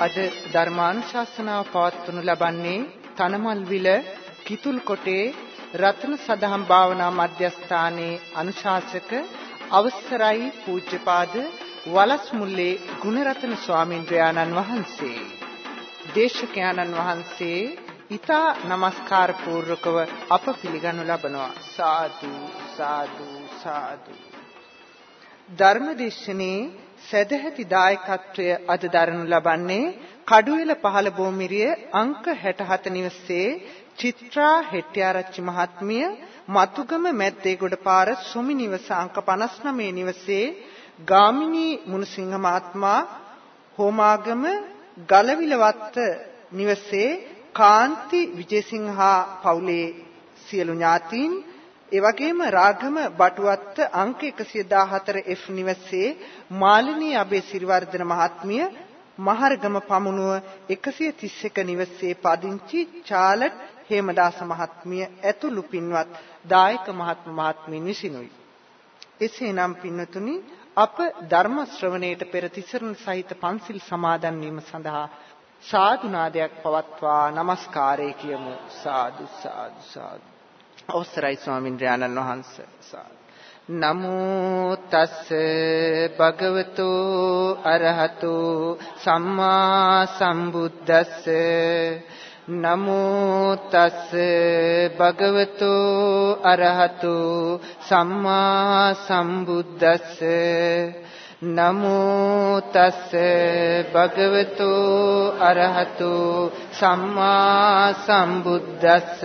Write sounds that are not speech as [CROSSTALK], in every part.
අද ධර්මානුශාසනාව පවත්වනු ලබන්නේ තනමල්විල කිතුල්කොටේ රත්න සදහම් භාවනා මධ්‍යස්ථානයේ අනුශාසක අවසරයි පූජ්‍යපාද වලස්මුල්ලේ ගුණරත්න ස්වාමින්ද්‍රයාණන් වහන්සේ. දේශකයාණන් වහන්සේ ඊතා নমස්කාර පූර්වකව අප පිළිගනු ලබනවා. සාදු සාදු සාදු. ධර්මදේශනේ සදැහැති දායකත්වය අද දරනු ලබන්නේ කඩුවෙල පහළ බෝමිරිය අංක 67 නිවසේ චිත්‍රා හෙට්ටිආරච්චි මහත්මිය මතුගම මැද්දේගොඩ පාර සොමි නිවස අංක 59 නිවසේ ගාමිණී මුණසිංහ මහත්මයා හෝමාගම ගලවිලවත්ත නිවසේ කාන්ති විජේසිංහා පවුලේ සියලු ඥාතීන් ඒ වගේම රාගම බටුවත්ත අංක 114 F නිවසේ මාලිනී අබේ සිරිවර්ධන මහත්මිය මහරගම පමුණුව 131 නිවසේ පදිංචි චාලට් හේමදාස මහත්මිය ඇතුළු පින්වත් දායක මහත්ම මහත්මීන් විසිනුයි. එසේනම් පින්නතුනි අප ධර්ම ශ්‍රවණයට පෙර තිසරණ සහිත පන්සිල් සමාදන් වීම සඳහා සාදු නාදයක් පවත්වා নমස්කාරය කියමු සාදු සාදු සාදු අවසරයි ස්වාමින්ද්‍රයාණන් වහන්සේ නමෝ තස් භගවතු අරහතු සම්මා සම්බුද්දස්ස. නමෝ තස් භගවතු අරහතු සම්මා සම්බුද්දස්ස. නමෝ තස් භගවතු අරහතු සම්මා සම්බුද්දස්ස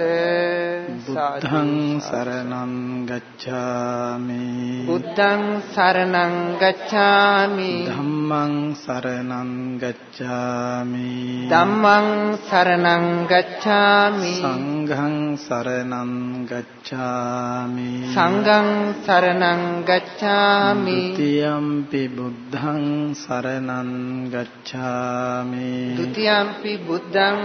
බුද්ධං සරණං ගච්ඡාමි. බුද්ධං සරණං ගච්ඡාමි. ධම්මං සරණං ගච්ඡාමි. ධම්මං සරණං ගච්ඡාමි. සංඝං සරණං ගච්ඡාමි. සංඝං සරණං ගච්ඡාමි. ဒ ුතියම්පි බුද්ධං සරණං ගච්ඡාමි. ဒ ුතියම්පි බුද්ධං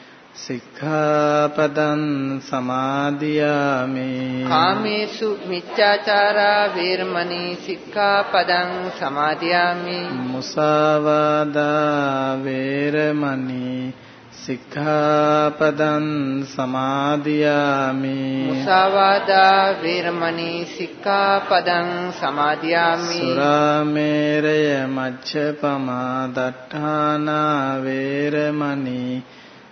සික්ඛාපදං සමාදියාමි කාමේසු මිච්ඡාචාරා වීරමණී සික්ඛාපදං සමාදියාමි මුසාවාදා වේරමණී සික්ඛාපදං සමාදියාමි මුසාවාදා වීරමණී සික්ඛාපදං සමාදියාමි සුරාමේරය මච්ඡපමා දට්ඨානා වේරමණී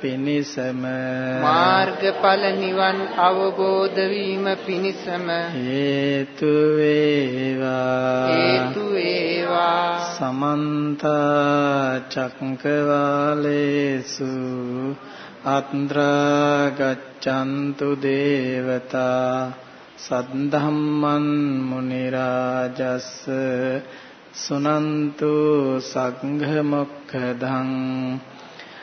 පිණිසම. මාර්ගඵල නිවන් අවබෝධ වීම පිණිසම. හේතු වේවා. හේතු වේවා. සමන්ත චක්කවාලේසු. අත්‍රා ගච්ඡන්තු දේවතා. සද්ධම්මන් මුනි රාජස් සුනන්තු සංඝ මොක්ඛදං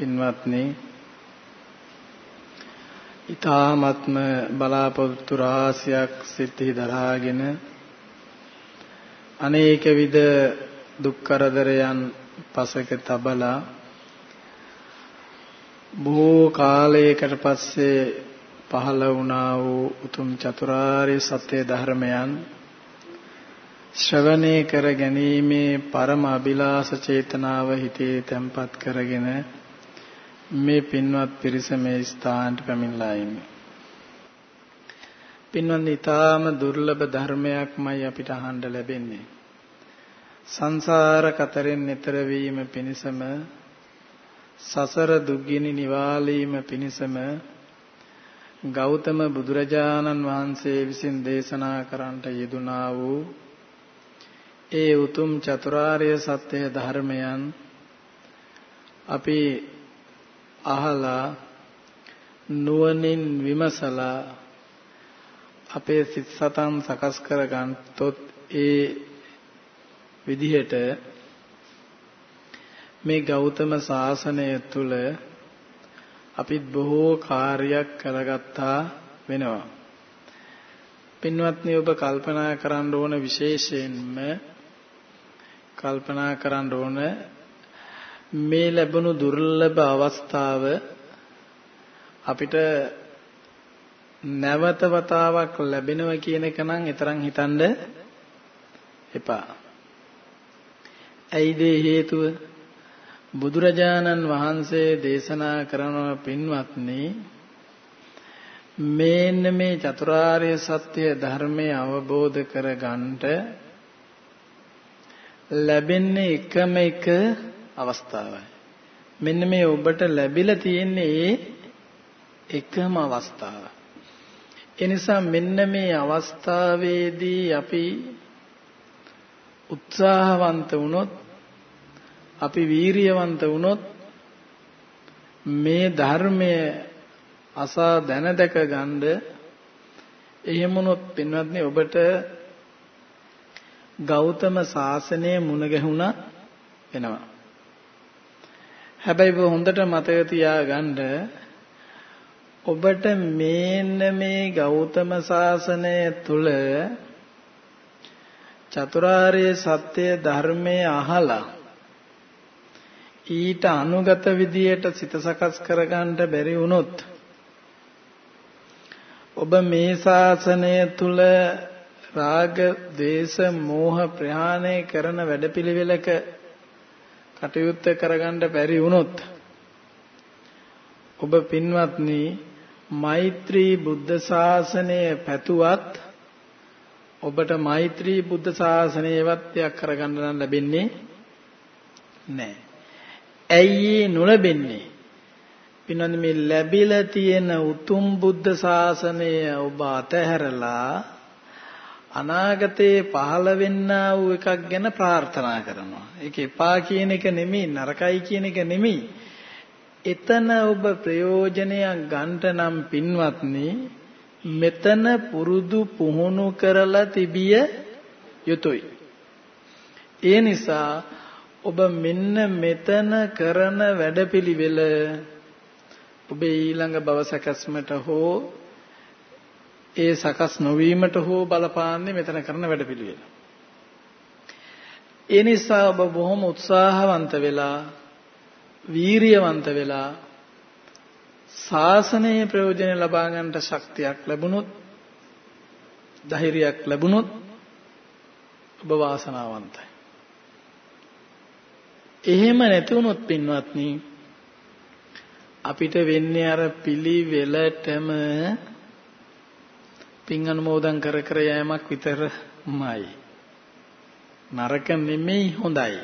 පින්වත්නි ඊ타ත්ම බලාපොරොත්තු රාශියක් සිතෙහි දරාගෙන අනේක විද දුක් කරදරයන් පසක තබලා බොහෝ කාලයකට පස්සේ පහළ වුණා වූ උතුම් චතුරාර්ය සත්‍ය ධර්මයන් ශ්‍රවණය කර ගැනීමේ පරම අභිලාෂ චේතනාව හිතේ තැම්පත් කරගෙන මේ පින්වත් පිරිස මේ ස්ථානට පැමිණලා ඉන්නේ. පින්වත් ඊටාම දුර්ලභ ධර්මයක්මයි අපිට අහන්න ලැබෙන්නේ. සංසාර කතරෙන් එතර වීම පිණිසම සසර දුක්ගිනි නිවාලීම පිණිසම ගෞතම බුදුරජාණන් වහන්සේ විසින් දේශනා කරන්නට යෙදුනා වූ ඒ උතුම් චතුරාර්ය සත්‍ය ධර්මයන් අපි අහලා නුවණින් විමසලා අපේ සිත් සතන් සකස් කර ගන්නතොත් ඒ විදිහට මේ ගෞතම සාසනය තුල අපිත් බොහෝ කාර්යයක් කරගත්තා වෙනවා. පින්වත්නි ඔබ කල්පනා කරන්න ඕන විශේෂයෙන්ම කල්පනා කරන්න ඕන මේ ලැබුණු දුර්ලභ අවස්ථාව අපිට නැවත වතාවක් ලැබෙනවා කියන එක නම් ඊතරම් හිතන්න එපා. ඇයිද හේතුව? බුදුරජාණන් වහන්සේ දේශනා කරන පින්වත්නි මේන්න මේ චතුරාර්ය සත්‍ය ධර්මය අවබෝධ කරගන්නට ලැබෙන්නේ එකම එක අවස්ථාවයි. මෙන්න මේ ඔබට ලැබිලා තියෙන්නේ ඒ එකම අවස්ථාව. ඒ නිසා මෙන්න මේ අවස්ථාවේදී අපි උත්සාහවන්ත වුණොත් අපි වීරියවන්ත වුණොත් මේ ධර්මය අසා දැන දැක ගන්න එහෙම වුණොත් පින්වත්නි ඔබට ගෞතම සාසනය මුණ ගැහුණා වෙනවා හැබැයි ඔබ හොඳට මතක තියාගන්න ඔබට මේන්න මේ ගෞතම සාසනය තුල චතුරාර්ය සත්‍ය ධර්මයේ අහලා ඊට අනුගත විදියට සිත සකස් කරගන්න බැරි වුණොත් ඔබ මේ ශාසනය තුල රාග, ద్వේෂ, මෝහ ප්‍රහාණය කරන වැඩපිළිවෙලක කටයුත්ත කරගන්න බැරි වුණොත් ඔබ පින්වත්නි මෛත්‍රී බුද්ධ ශාසනය පැතුවත් ඔබට මෛත්‍රී බුද්ධ ශාසනයවත් යක් කරගන්න නම් ලැබෙන්නේ නැහැ. ඇයි නොලැබෙන්නේ? පින්වත්නි මේ ලැබිලා තියෙන උතුම් බුද්ධ ශාසනය ඔබ අතහැරලා අනාගතයේ පහළ වෙන්නා වූ එකක් ගැන ප්‍රාර්ථනා කරනවා. ඒක එපා කියන එක නෙමෙයි නරකයි කියන එක නෙමෙයි. එතන ඔබ ප්‍රයෝජනයක් ගන්නට නම් පින්වත්නි මෙතන පුරුදු පුහුණු කරලා තිබිය යුතුයි. ඒ නිසා ඔබ මෙන්න මෙතන කරන වැඩපිළිවෙල ඔබේ ඊළඟ භව සැකස්මට හෝ ඒ සකස් නොවීමට හෝ බලපාන්නේ මෙතන කරන වැඩපිළිවෙල. ඒ නිසා ඔබ බොහොම උත්සාහවන්ත වෙලා වීරියවන්ත වෙලා ශාසනයේ ප්‍රයෝජන ලබා ගන්නට ශක්තියක් ලැබුණොත් ධෛර්යයක් ලැබුණොත් ඔබ වාසනාවන්තයි. එහෙම නැති වුණොත් පින්වත්නි අපිට වෙන්නේ අර පිළිවෙලටම පින් අනුමෝදන් කර කර යෑමක් විතරමයි. නරක නෙමෙයි හොඳයි.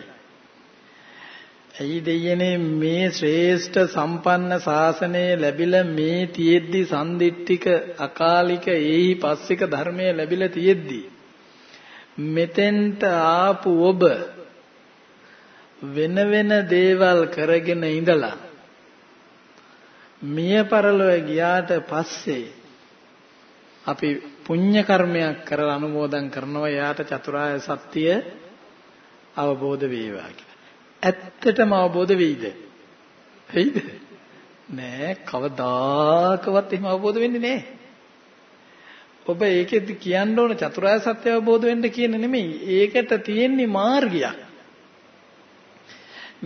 ඇයි දෙයනේ මේ ශ්‍රේෂ්ඨ සම්පන්න ශාසනය ලැබිලා මේ තියෙද්දි සම්දිට්ඨික අකාලික ඒහි පස්සික ධර්මය ලැබිලා තියෙද්දි මෙතෙන්ට ආපු ඔබ වෙන වෙන දේවල් කරගෙන ඉඳලා මිය පරලොව ගියාට පස්සේ අපි පුණ්‍ය කර්මයක් කරලා අනුමෝදන් කරනවා යාට චතුරාර්ය සත්‍ය අවබෝධ වේවා කියලා. ඇත්තටම අවබෝධ වෙයිද? වෙයිද? නෑ කවදාකවත් එහෙම අවබෝධ වෙන්නේ නෑ. ඔබ ඒකෙදි කියන්න ඕන චතුරාර්ය සත්‍ය අවබෝධ වෙන්න කියන නෙමෙයි. ඒකට තියෙන්නේ මාර්ගයක්.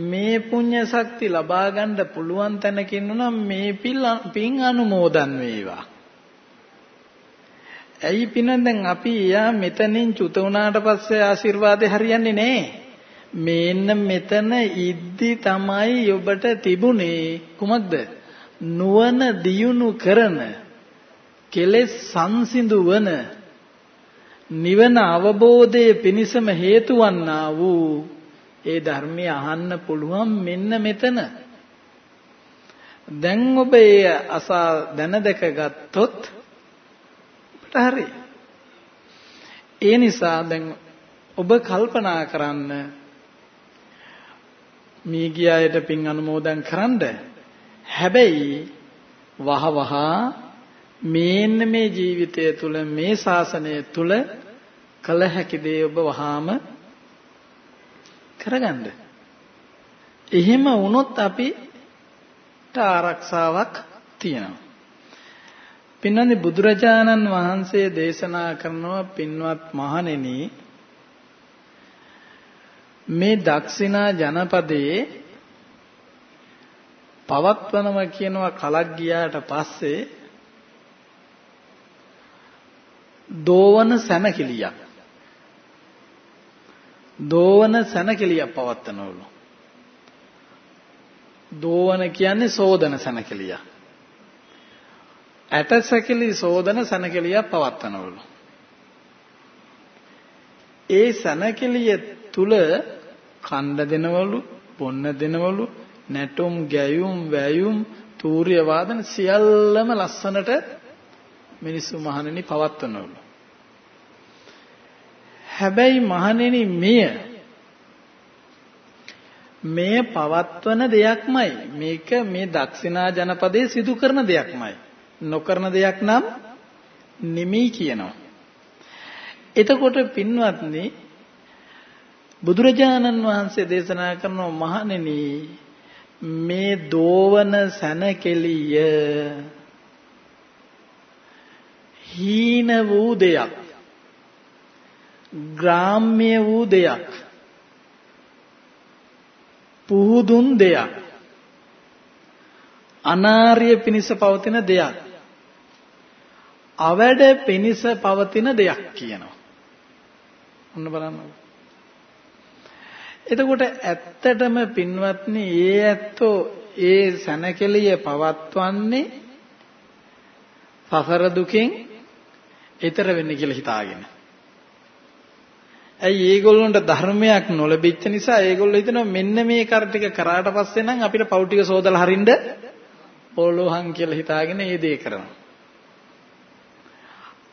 මේ පුණ්‍ය ශක්ති ලබා ගන්න පුළුවන් තැනකින් නම් මේ පින් අනුමෝදන් වේවා. ඇයි පින දැන් අපි යා මෙතනින් චුත වුණාට පස්සේ ආශිර්වාදේ හරියන්නේ නැහැ. මේන්න මෙතන ඉද්දි තමයි ඔබට තිබුණේ කුමක්ද? නුවණ දියුණු කරන කෙලෙස් සංසිඳුවන නිවන අවබෝධයේ පිණසම හේතු වන්නා වූ ඒ ධර්මය අහන්න පුළුවන් මෙන්න මෙතන. දැන් ඔබ ඒ අසා දැන දැක ගත්තොත් අපට හරි. ඒ නිසා දැන් ඔබ කල්පනා කරන්න මේ ගියායට පින් අනුමෝදන් කරන්න. හැබැයි වහ වහ මේන්න මේ ජීවිතය තුල මේ ශාසනය තුල කළ හැකි දේ ඔබ වහාම කරගන්න. එහෙම වුණොත් අපිට ආරක්ෂාවක් තියෙනවා. පින්නනි බුදුරජාණන් වහන්සේ දේශනා කරනවා පින්වත් මහණෙනි මේ දක්ෂිනා ජනපදයේ පවත්වනවා කියනවා කලක් ගියාට පස්සේ දෝවන සැනකිලියක්. දෝවන සැනකිලියක් පවත්වනවලු. දෝවන කියන්නේ සෝදන සැනකිලියක්. ඇටසැකිලි සෝදන සනකෙලියක් පවත්වනවලු. ඒ සනකෙලිය තුල කණ්ඩ දෙනවලු, පොන්න දෙනවලු, නැටුම්, ගැයුම්, වැයුම්, තූර්ය වාදන සියල්ලම ලස්සනට මිනිස්සු මහණෙනි පවත්වනවලු. හැබැයි මහණෙනි මෙය මේ පවත්වන දෙයක්මයි. මේක මේ දක්ෂිනා ජනපදයේ සිදු කරන දෙයක්මයි. නොකරන දෙයක් නම් නෙමෙයි කියනවා. එතකොට පින්වත්නි බුදුරජාණන් වහන්සේ දේශනා කරන මහණෙනි මේ දෝවන සනකෙලිය හීන වූ දෙයක් ග්‍රාම්‍ය වූ දෙයක් පුහුදුන් දෙයක් අනාර්ය පිනිස පවතින දෙයක් අවැඩ පිනිස පවතින දෙයක් කියනවා. ඔන්න බලන්න. එතකොට ඇත්තටම පින්වත්නි ඒ ඇත්තෝ ඒ සනකෙලිය පවත්වන්නේ සසර දුකෙන් ඈතර වෙන්න කියලා හිතාගෙන. ඇයි ඒගොල්ලන්ට ධර්මයක් නොලැබිච්ච නිසා ඒගොල්ලෝ හිතනවා මෙන්න මේ කර ටික කරාට පස්සේ නම් අපිට පව් ටික සෝදලා හරින්න පොළොහන් කියලා හිතාගෙන ඒ දේ කරනවා.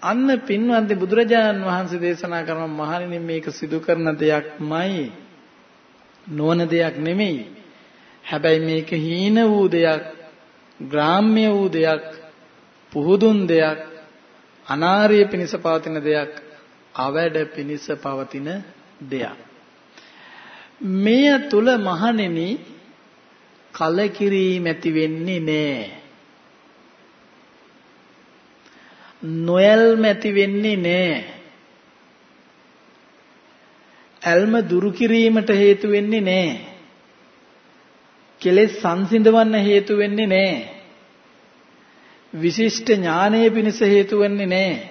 අන්න පින්වන්ති බුදුරජාණන් වහන්සේ දේශනා කරන මහණෙනි මේක සිදු කරන දෙයක්මයි නොවන දෙයක් නෙමෙයි. හැබැයි මේක හීන වූ දෙයක්, ග්‍රාම්‍ය වූ දෙයක්, පුහුදුන් දෙයක්, අනාර්ය පිනිස පවතින දෙයක්, අවැඩ පිනිස පවතින දෙයක්. මෙය තුල මහණෙනි කලකිරීම ඇති වෙන්නේ නැහැ. නොයල්ම ඇති වෙන්නේ නැහැ. ඇල්ම දුරු කිරීමට හේතු වෙන්නේ නැහැ. කෙලෙස් සංසිඳවන්න හේතු වෙන්නේ නැහැ. විශිෂ්ට ඥානයේ පිණිස හේතු වෙන්නේ නැහැ.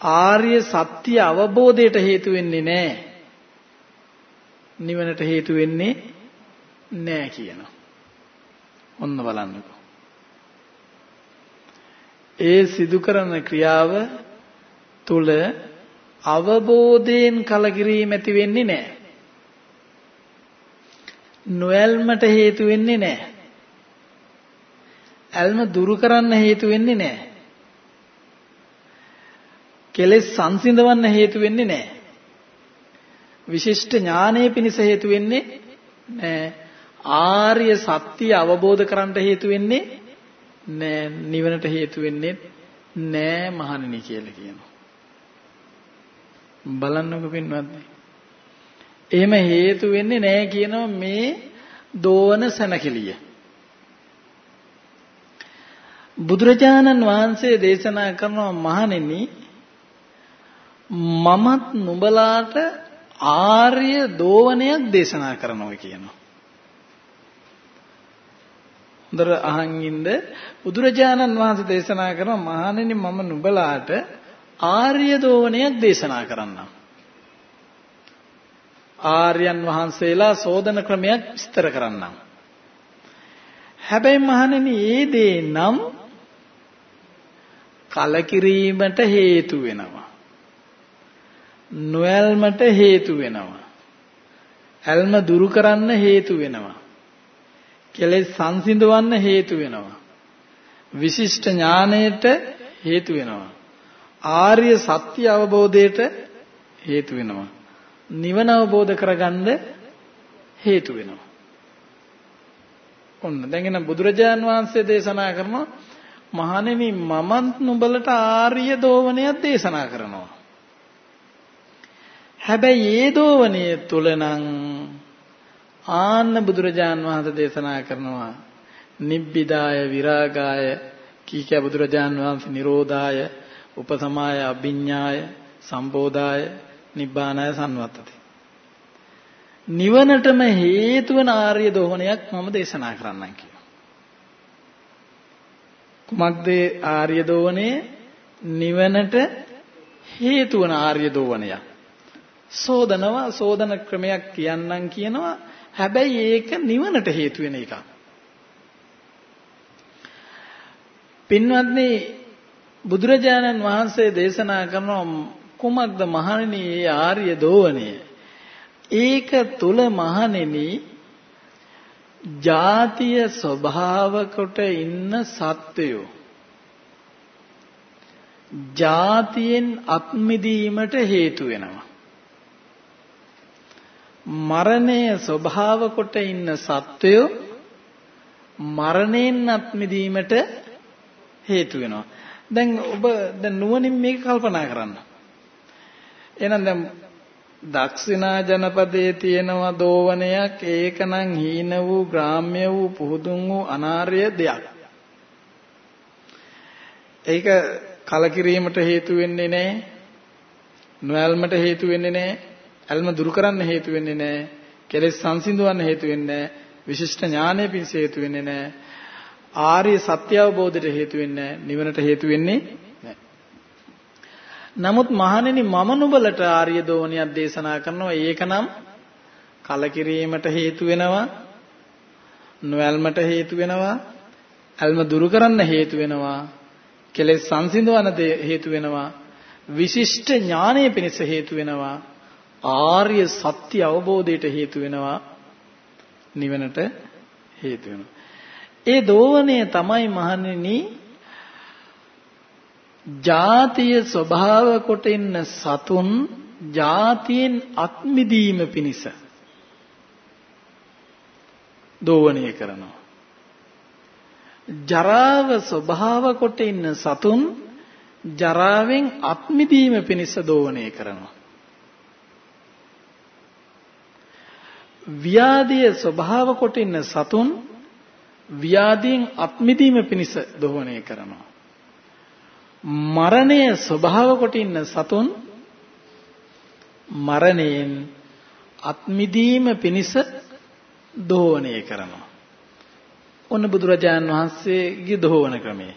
ආර්ය සත්‍ය අවබෝධයට හේතු වෙන්නේ නැහැ. නිවනට හේතු වෙන්නේ නැහැ කියනවා. ඔන්න බලන්නකෝ. ඒ සිදු කරන ක්‍රියාව තුල අවබෝධයෙන් කලකිරීම ඇති වෙන්නේ නැහැ. නොයල්මට හේතු වෙන්නේ නැහැ. ඇල්ම දුරු කරන්න හේතු වෙන්නේ නැහැ. කෙලෙස් සංසිඳවන්න හේතු වෙන්නේ නැහැ. විශිෂ්ට ඥානයේ පිණිස හේතු වෙන්නේ නැහැ. ආර්ය සත්‍ය අවබෝධ කරගන්න හේතු වෙන්නේ නෑ නිවනට හේතු වෙන්නේ නෑ මහණෙනි කියලා කියනවා. බලන්නකො පින්වත්නි. එහෙම හේතු වෙන්නේ නෑ කියනවා මේ දෝවන සනකෙලිය. බුදුරජාණන් වහන්සේ දේශනා කරනවා මහණෙනි මමත් නුඹලාට ආර්ය දෝවනයක් දේශනා කරනවා කියනවා. හොඳට අහන් ඉන්න බුදුරජාණන් වහන්සේ දේශනා කරන මහණෙනි මම නුඹලාට ආර්ය දෝවනයක් දේශනා කරන්නම්. ආර්යයන් වහන්සේලා සෝදන ක්‍රමයක් විස්තර කරන්නම්. හැබැයි මහණෙනි ඒ දේ නම් කලකිරීමට හේතු වෙනවා. නොයල්මට හේතු වෙනවා. ඇල්ම දුරු කරන්න හේතු වෙනවා. කෙලෙස් සංසිඳවන්න හේතු වෙනවා. විශිෂ්ට ඥානයට හේතු වෙනවා. ආර්ය සත්‍ය අවබෝධයට හේතු වෙනවා. නිවන අවබෝධ කරගන්න හේතු වෙනවා. ඔන්න දැන් එන බුදුරජාන් වහන්සේ දේශනා කරනවා මහණෙනි මමත් නුඹලට ආර්ය දෝවනයක් දේශනා කරනවා. හැබැයි ඒ දෝවනය තුල නම් ආන්න බුදුරජාන් වහන්සේ දේශනා කරනවා නිබ්බිදාය විරාගාය කීක බුදුරජාන් වහන්සේ නිරෝධාය උපසමාය අභිඤ්ඤාය සම්බෝධාය නිබ්බානාය සම්වත්තති නිවනටම හේතු වන ආර්ය දෝහණයක් මම දේශනා කරන්නම් කියනවා. කුමක්ද ආර්ය දෝවණය නිවනට හේතු වන ආර්ය දෝවණයක් සෝදනවා සෝදන ක්‍රමයක් කියන්නම් කියනවා. හැබැයි ඒක නිවනට හේතු වෙන එකක්. පින්වත්නි බුදුරජාණන් වහන්සේ දේශනා කරන කුමක්ද මහණෙනි මේ ආර්ය දෝවණය? ඒක තුල මහණෙනි ජාතිය ස්වභාව කොට ඉන්න සත්වයෝ ජාතියෙන් අත්මිදීමට හේතු වෙනවා මරණය ස්වභාව කොට ඉන්න සත්වයෝ මරණයෙන්ත් මිදීමට හේතු වෙනවා. දැන් ඔබ දැන් නුවණින් මේක කල්පනා කරන්න. එහෙනම් දැන් දක්ෂිනා ජනපදයේ තියෙනවා දෝවනයක් ඒකනම් හීන වූ ග්‍රාම්‍ය වූ පුහුදුන් වූ අනාර්ය දෙයක්. ඒක කලකිරීමට හේතු වෙන්නේ නැහැ. නොයල්මට හේතු වෙන්නේ නැහැ. ඇල්ම දුරු කරන්න හේතු වෙන්නේ නැහැ. කෙලෙස් සංසිඳවන්න හේතු වෙන්නේ නැහැ. විශිෂ්ට ඥානය පිණිස හේතු වෙන්නේ නැහැ. ආර්ය සත්‍ය අවබෝධයට හේතු වෙන්නේ නැහැ. නිවනට හේතු වෙන්නේ නැහැ. නමුත් මහණෙනි මම නුඹලට ආර්ය දෝණියක් දේශනා කරනවා. ඒකනම් කලකිරීමට හේතු වෙනවා. නොඇල්මට හේතු වෙනවා. ඇල්ම දුරු කරන්න හේතු වෙනවා. කෙලෙස් සංසිඳවන හේතු වෙනවා. විශිෂ්ට ඥානය පිණිස හේතු වෙනවා. ආර්ය සත්‍ය අවබෝධයට හේතු වෙනවා නිවනට හේතු වෙනවා. ඒ දෝවණය තමයි මහණෙනි ජාතිය ස්වභාව කොට ඉන්න සතුන් ජාතියෙන් අත්මිදීම පිණිස දෝවණය කරනවා. ජරාව ස්වභාව කොට ඉන්න සතුන් ජරාවෙන් අත්මිදීම පිණිස දෝවණය කරනවා. ව්‍යාධිය ස්වභාව කොට ඉන්න සතුන් ව්‍යාධියෙන් අත්මිදීම පිණිස දෝහණය කරනවා. මරණය ස්වභාව කොට ඉන්න සතුන් මරණයෙන් අත්මිදීම පිණිස දෝවණය කරනවා. ඔන්න බුදුරජාන් වහන්සේගේ දෝවන ක්‍රමය.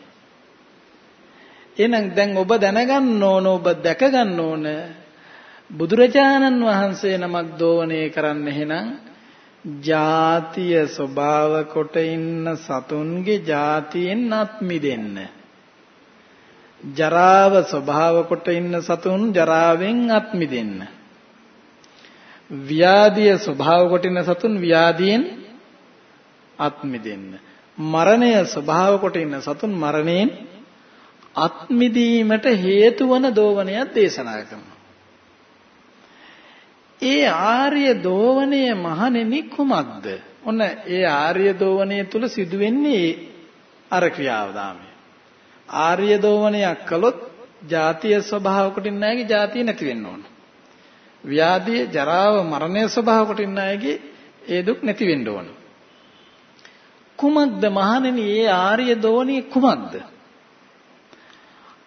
එහෙනම් දැන් ඔබ දැනගන්න ඕන ඔබ දැක ගන්න ඕන බුදුරජාණන් වහන්සේ නමක් දෝවණය කරන්න එහෙනම් ජාතිය ස්වභාව කොට ඉන්න සතුන්ගේ ජාතියෙන් අත් මිදෙන්න. ජරාව ස්වභාව කොට ඉන්න සතුන් ජරාවෙන් අත් මිදෙන්න. ව්‍යාධිය ස්වභාව කොට ඉන්න සතුන් ව්‍යාධියෙන් අත් මිදෙන්න. මරණය ස්වභාව කොට ඉන්න සතුන් මරණයෙන් අත් මිදීමට හේතු වන දෝවනයක් දේශනා කරනවා. ඒ ආර්ය දෝවණය මහණෙනි කුමක්ද? ඔන්න ඒ ආර්ය දෝවණය තුල සිදුවෙන්නේ අර ක්‍රියාවදාමය. ආර්ය දෝවණයක් කළොත් ජාතිය ස්වභාව කොටින් නැගේ ජාතිය නැති වෙන්න ඕන. ව්‍යාධිය, ජරාව, මරණය ස්වභාව කොටින් නැගේ ඒ දුක් නැති වෙන්න ඕන. කුමක්ද මහණෙනි ඒ ආර්ය දෝවණේ කුමක්ද?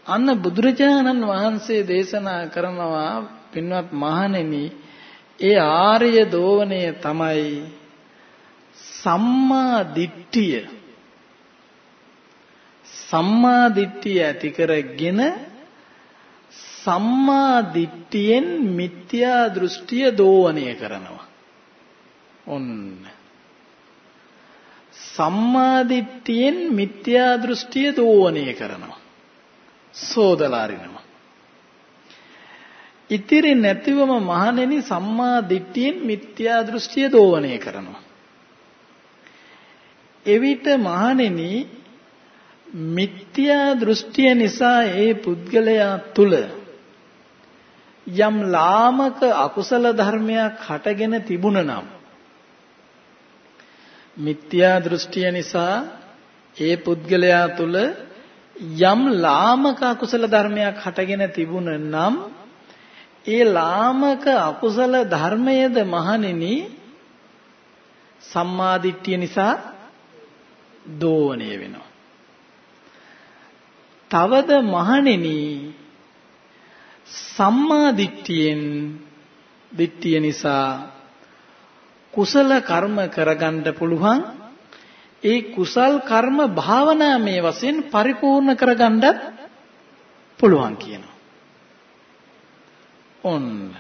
අන්න බුදුරජාණන් වහන්සේ දේශනා කරනවා පින්වත් මහණෙනි ඒ ආර්ය දෝවණය තමයි සම්මා දිට්ඨිය. සම්මා දිට්ඨිය ඇති කරගෙන සම්මා දිට්ඨියෙන් මිත්‍යා දෘෂ්ටිය දෝවණය කරනවා. ඔන්න. සම්මා දිට්ඨියෙන් මිත්‍යා දෘෂ්ටිය දෝවණය කරනවා. සෝදලා අරිනවා. ඉතිරි නැතිවම මහණෙනි සම්මා දිට්ඨියෙන් මිත්‍යා දෘෂ්ටිය දෝවණය කරනවා. එවිට මහණෙනි මිත්‍යා දෘෂ්ටිය නිසා ඒ පුද්ගලයා තුල යම් ලාමක අකුසල ධර්මයක් හටගෙන තිබුණනම් මිත්‍යා දෘෂ්ටිය නිසා ඒ පුද්ගලයා තුල යම් ලාමක අකුසල ධර්මයක් හටගෙන තිබුණ නම් ඒ ලාමක අකුසල ධර්මයේද මහණෙනි සම්මාදිට්ඨිය නිසා දෝවණය වෙනවා. තවද මහණෙනි සම්මාදිට්ඨියෙන් දිට්ඨිය නිසා කුසල කර්ම කරගන්න පුළුවන් ඒ කුසල් කර්ම භාවනාමය වශයෙන් පරිපූර්ණ කරගන්නත් පුළුවන් කියනවා. ඔන්න.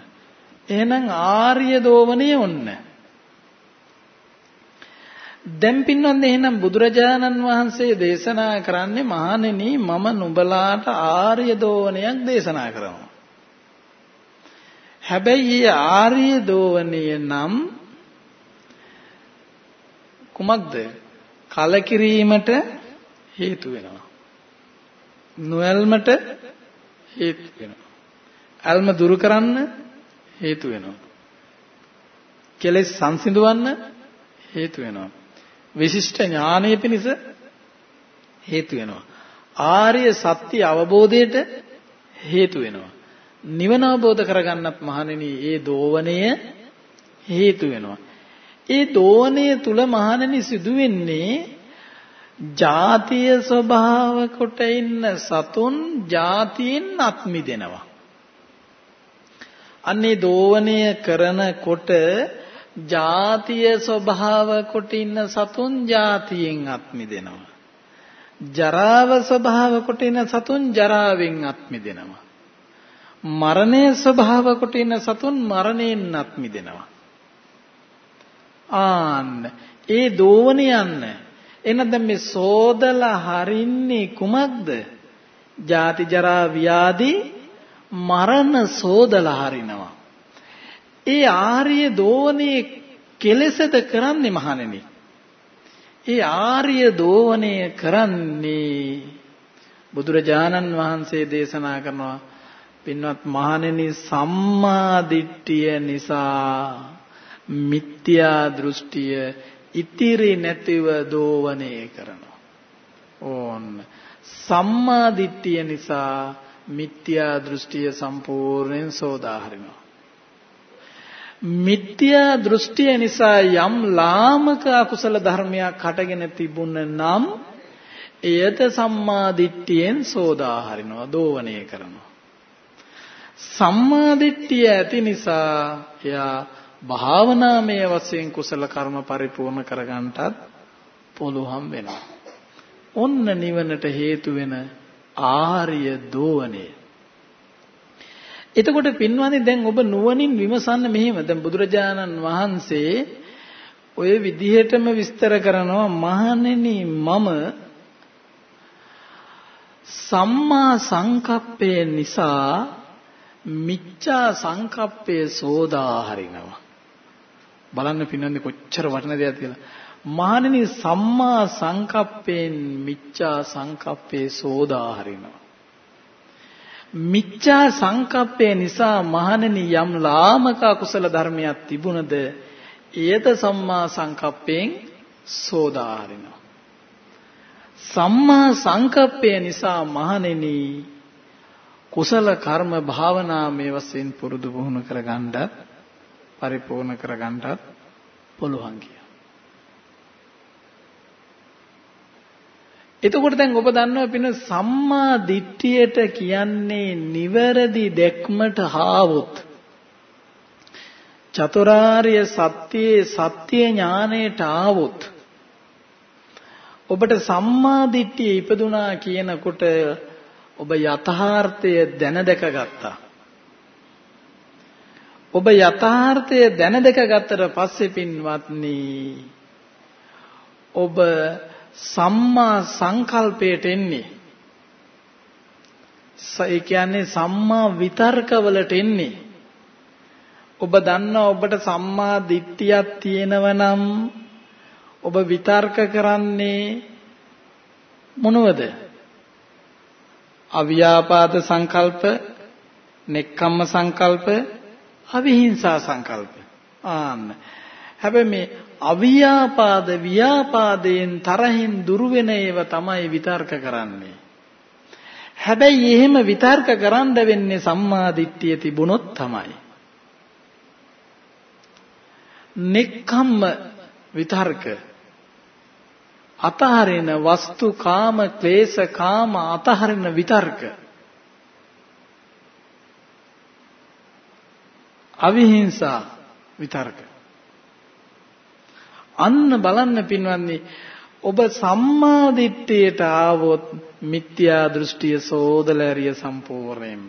එහෙනම් ආර්ය දෝවණේ ඔන්න. දැන් පින්නොත් එහෙනම් බුදුරජාණන් වහන්සේ දේශනා කරන්නේ මහණෙනි මම නුඹලාට ආර්ය දෝවණයක් දේශනා කරනවා. හැබැයි මේ ආර්ය දෝවණය නම් කුමක්ද? කලකිරීමට හේතු වෙනවා. නොයල්මට හේතු වෙනවා. ඇල්ම දුරු කරන්න හේතු වෙනවා. කෙලෙස් සංසිඳවන්න හේතු වෙනවා. විශිෂ්ට ඥානය පිණිස හේතු වෙනවා. ආර්ය සත්‍ය අවබෝධයට හේතු වෙනවා. නිවන අවබෝධ කරගන්නත් මහණෙනි ඒ දෝවණය හේතු වෙනවා. ඒ දෝවණය තුල මහණෙනි සිදුවෙන්නේ ජාතිය ස්වභාව කොට ඉන්න සතුන් ජාතියෙන් අත්මි දෙනවා. අන්නේ දෝවණය කරනකොට ජාතිය ස්වභාව කොට ඉන්න සතුන් ජාතියෙන් අත් මිදෙනවා. ජරාව ස්වභාව කොට ඉන්න සතුන් ජරාවෙන් අත් මිදෙනවා. මරණය ස්වභාව කොට ඉන්න සතුන් මරණයෙන් අත් මිදෙනවා. ආන්න ඒ දෝවණ යන්න එන දැන් මේ සෝදලා හරින්නේ කුමක්ද? ජාති ජරා ව්‍යාධි මරණ සෝදලා හරිනවා. ඒ ආර්ය දෝවනේ කෙලෙසද කරන්නේ මහණෙනි. ඒ ආර්ය දෝවනය කරන්නේ බුදුරජාණන් වහන්සේ දේශනා කරනවා පින්වත් මහණෙනි සම්මා දිට්ඨිය නිසා මිත්‍යා දෘෂ්ටිය ඉතිරි නැතිව දෝවනය කරනවා. ඕන්න සම්මා දිට්ඨිය නිසා මිත්‍යා දෘෂ්ටිය සම්පූර්ණයෙන් සෝදා හරිනවා. මිත්‍යා දෘෂ්ටිය නිසා යම් ලාමක අකුසල ධර්මයක් හටගෙන තිබුණ නම් එයද සම්මා දිට්ඨියෙන් සෝදා හරිනවා දෝවණය කරනවා. සම්මාදිට්ඨිය ඇති නිසා එයා භාවනාමය වශයෙන් කුසල කර්ම පරිපූර්ණ කරගන්නටත් පුළුවන් වෙනවා. ඔන්න නිවනට හේතු වෙන ආර්ය දෝවණය. එතකොට පින්වන්නේ දැන් ඔබ නුවණින් විමසන්න මෙහෙම. දැන් බුදුරජාණන් වහන්සේ ඔය විදිහටම විස්තර කරනවා මහණෙනි මම සම්මා සංකප්පය නිසා මිච්ඡා සංකප්පය සෝදා හරිනවා බලන්න පින්නන්නේ කොච්චර වටින දෙයක්ද කියලා. මහණෙනි සම්මා සංකප්පයෙන් මිච්ඡා සංකප්පේ සෝදා හරිනවා මිච්ඡා සංකප්පය නිසා මහණෙනි යම් ලාමක කුසල ධර්මයක් තිබුණද එයද සම්මා සංකප්පයෙන් සෝදා හරිනවා සම්මා සංකප්පය නිසා මහණෙනි කුසල කර්ම භාවනාමය වශයෙන් පුරුදු පුහුණු කරගන්නත් පරිපූර්ණ කරගන්නත් පුළුවන් කිය. එතකොට දැන් ඔබ දන්නවා පින සම්මා දිට්ඨියට කියන්නේ නිවැරදි දැක්මට හාවොත් චතුරාර්ය සත්‍යයේ සත්‍ය ඥාණයට ආවොත් ඔබට සම්මා දිට්ඨිය ඉපදුනා කියනකොට ඔබ යථාර්ථය දැන දැක ගත්තා. ඔබ යථාර්ථය දැන දැක ගත්තට පස්සේ පින්වත්නි ඔබ සම්මා සංකල්පයට එන්නේ. ඒ කියන්නේ සම්මා විතර්කවලට එන්නේ. ඔබ දන්නා ඔබට සම්මා දිට්ඨියක් තියෙනව නම් ඔබ විතර්ක කරන්නේ මොනවද? අව්‍යාපාද සංකල්ප, නෙක්ඛම්ම සංකල්ප, අවිහිංසා සංකල්ප. ආන්න. හැබැයි මේ අව්‍යාපාද ව්‍යාපාදයෙන් තරහින් දුර වෙන ඒවා තමයි විතර්ක කරන්නේ. හැබැයි එහෙම විතර්ක කරන්න වෙන්නේ සම්මා දිට්ඨිය තිබුණොත් තමයි. නෙක්ඛම්ම විතර්ක අතහරින වස්තු කාම ක්ලේශ කාම අතහරින විතර්ක අවිහිංසා විතර්ක අන්න බලන්න පින්වත්නි ඔබ සම්මා දිට්ඨියට ආවොත් මිත්‍යා දෘෂ්ටිය සෝදලරිය සම්පූර්ණයෙන්ම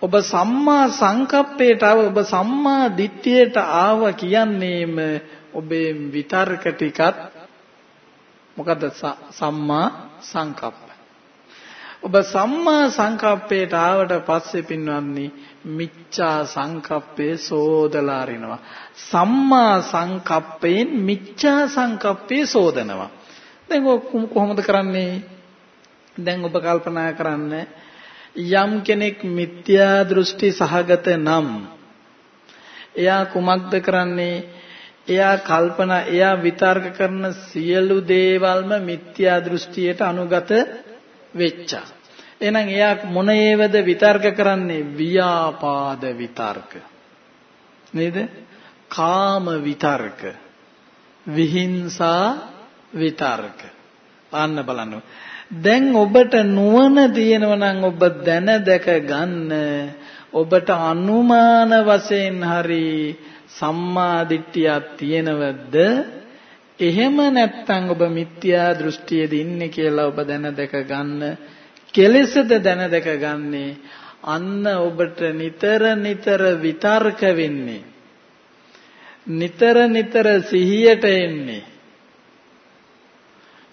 ඔබ සම්මා සංකප්පයට ආව ඔබ සම්මා දිට්ඨියට ආව කියන්නේම ඔබේ විතර්ක ටිකත් මොකද සම්මා සංකප්ප. ඔබ සම්මා සංකප්පයට ආවට පස්සේ පින්වත්නි මිච්ඡා සංකප්පේ සෝදලා අරිනවා. සම්මා සංකප්පයෙන් මිච්ඡා සංකප්පේ සෝදනවා. දැන් කොහොමද කරන්නේ? දැන් ඔබ කල්පනා කරන්න යම් කෙනෙක් මිත්‍යා දෘෂ්ටි සහගත නම් එයා කුමක්ද කරන්නේ? එයා කල්පනා එයා විතර්ක කරන සියලු දේවල්ම මිත්‍යා දෘෂ්ටියට අනුගත වෙච්චා. එහෙනම් එයා මොන ඒවද විතර්ක කරන්නේ? ව්‍යාපාද විතර්ක. නේද? කාම විතර්ක. විහිංසා විතර්ක. අන්න බලන්න. දැන් ඔබට නුවණ තියෙනවා නම් ඔබ දැන දැක ගන්න ඔබට අනුමාන වශයෙන් හරි සම්මා දිට්ඨියක් තියෙනවද? එහෙම නැත්නම් ඔබ මිත්‍යා දෘෂ්ටියේද ඉන්නේ කියලා ඔබ දැන දැක ගන්න. කෙලෙසද දැන දැක ගන්නේ. අන්න ඔබට නිතර නිතර විතර්ක වෙන්නේ. නිතර නිතර සිහියට එන්නේ.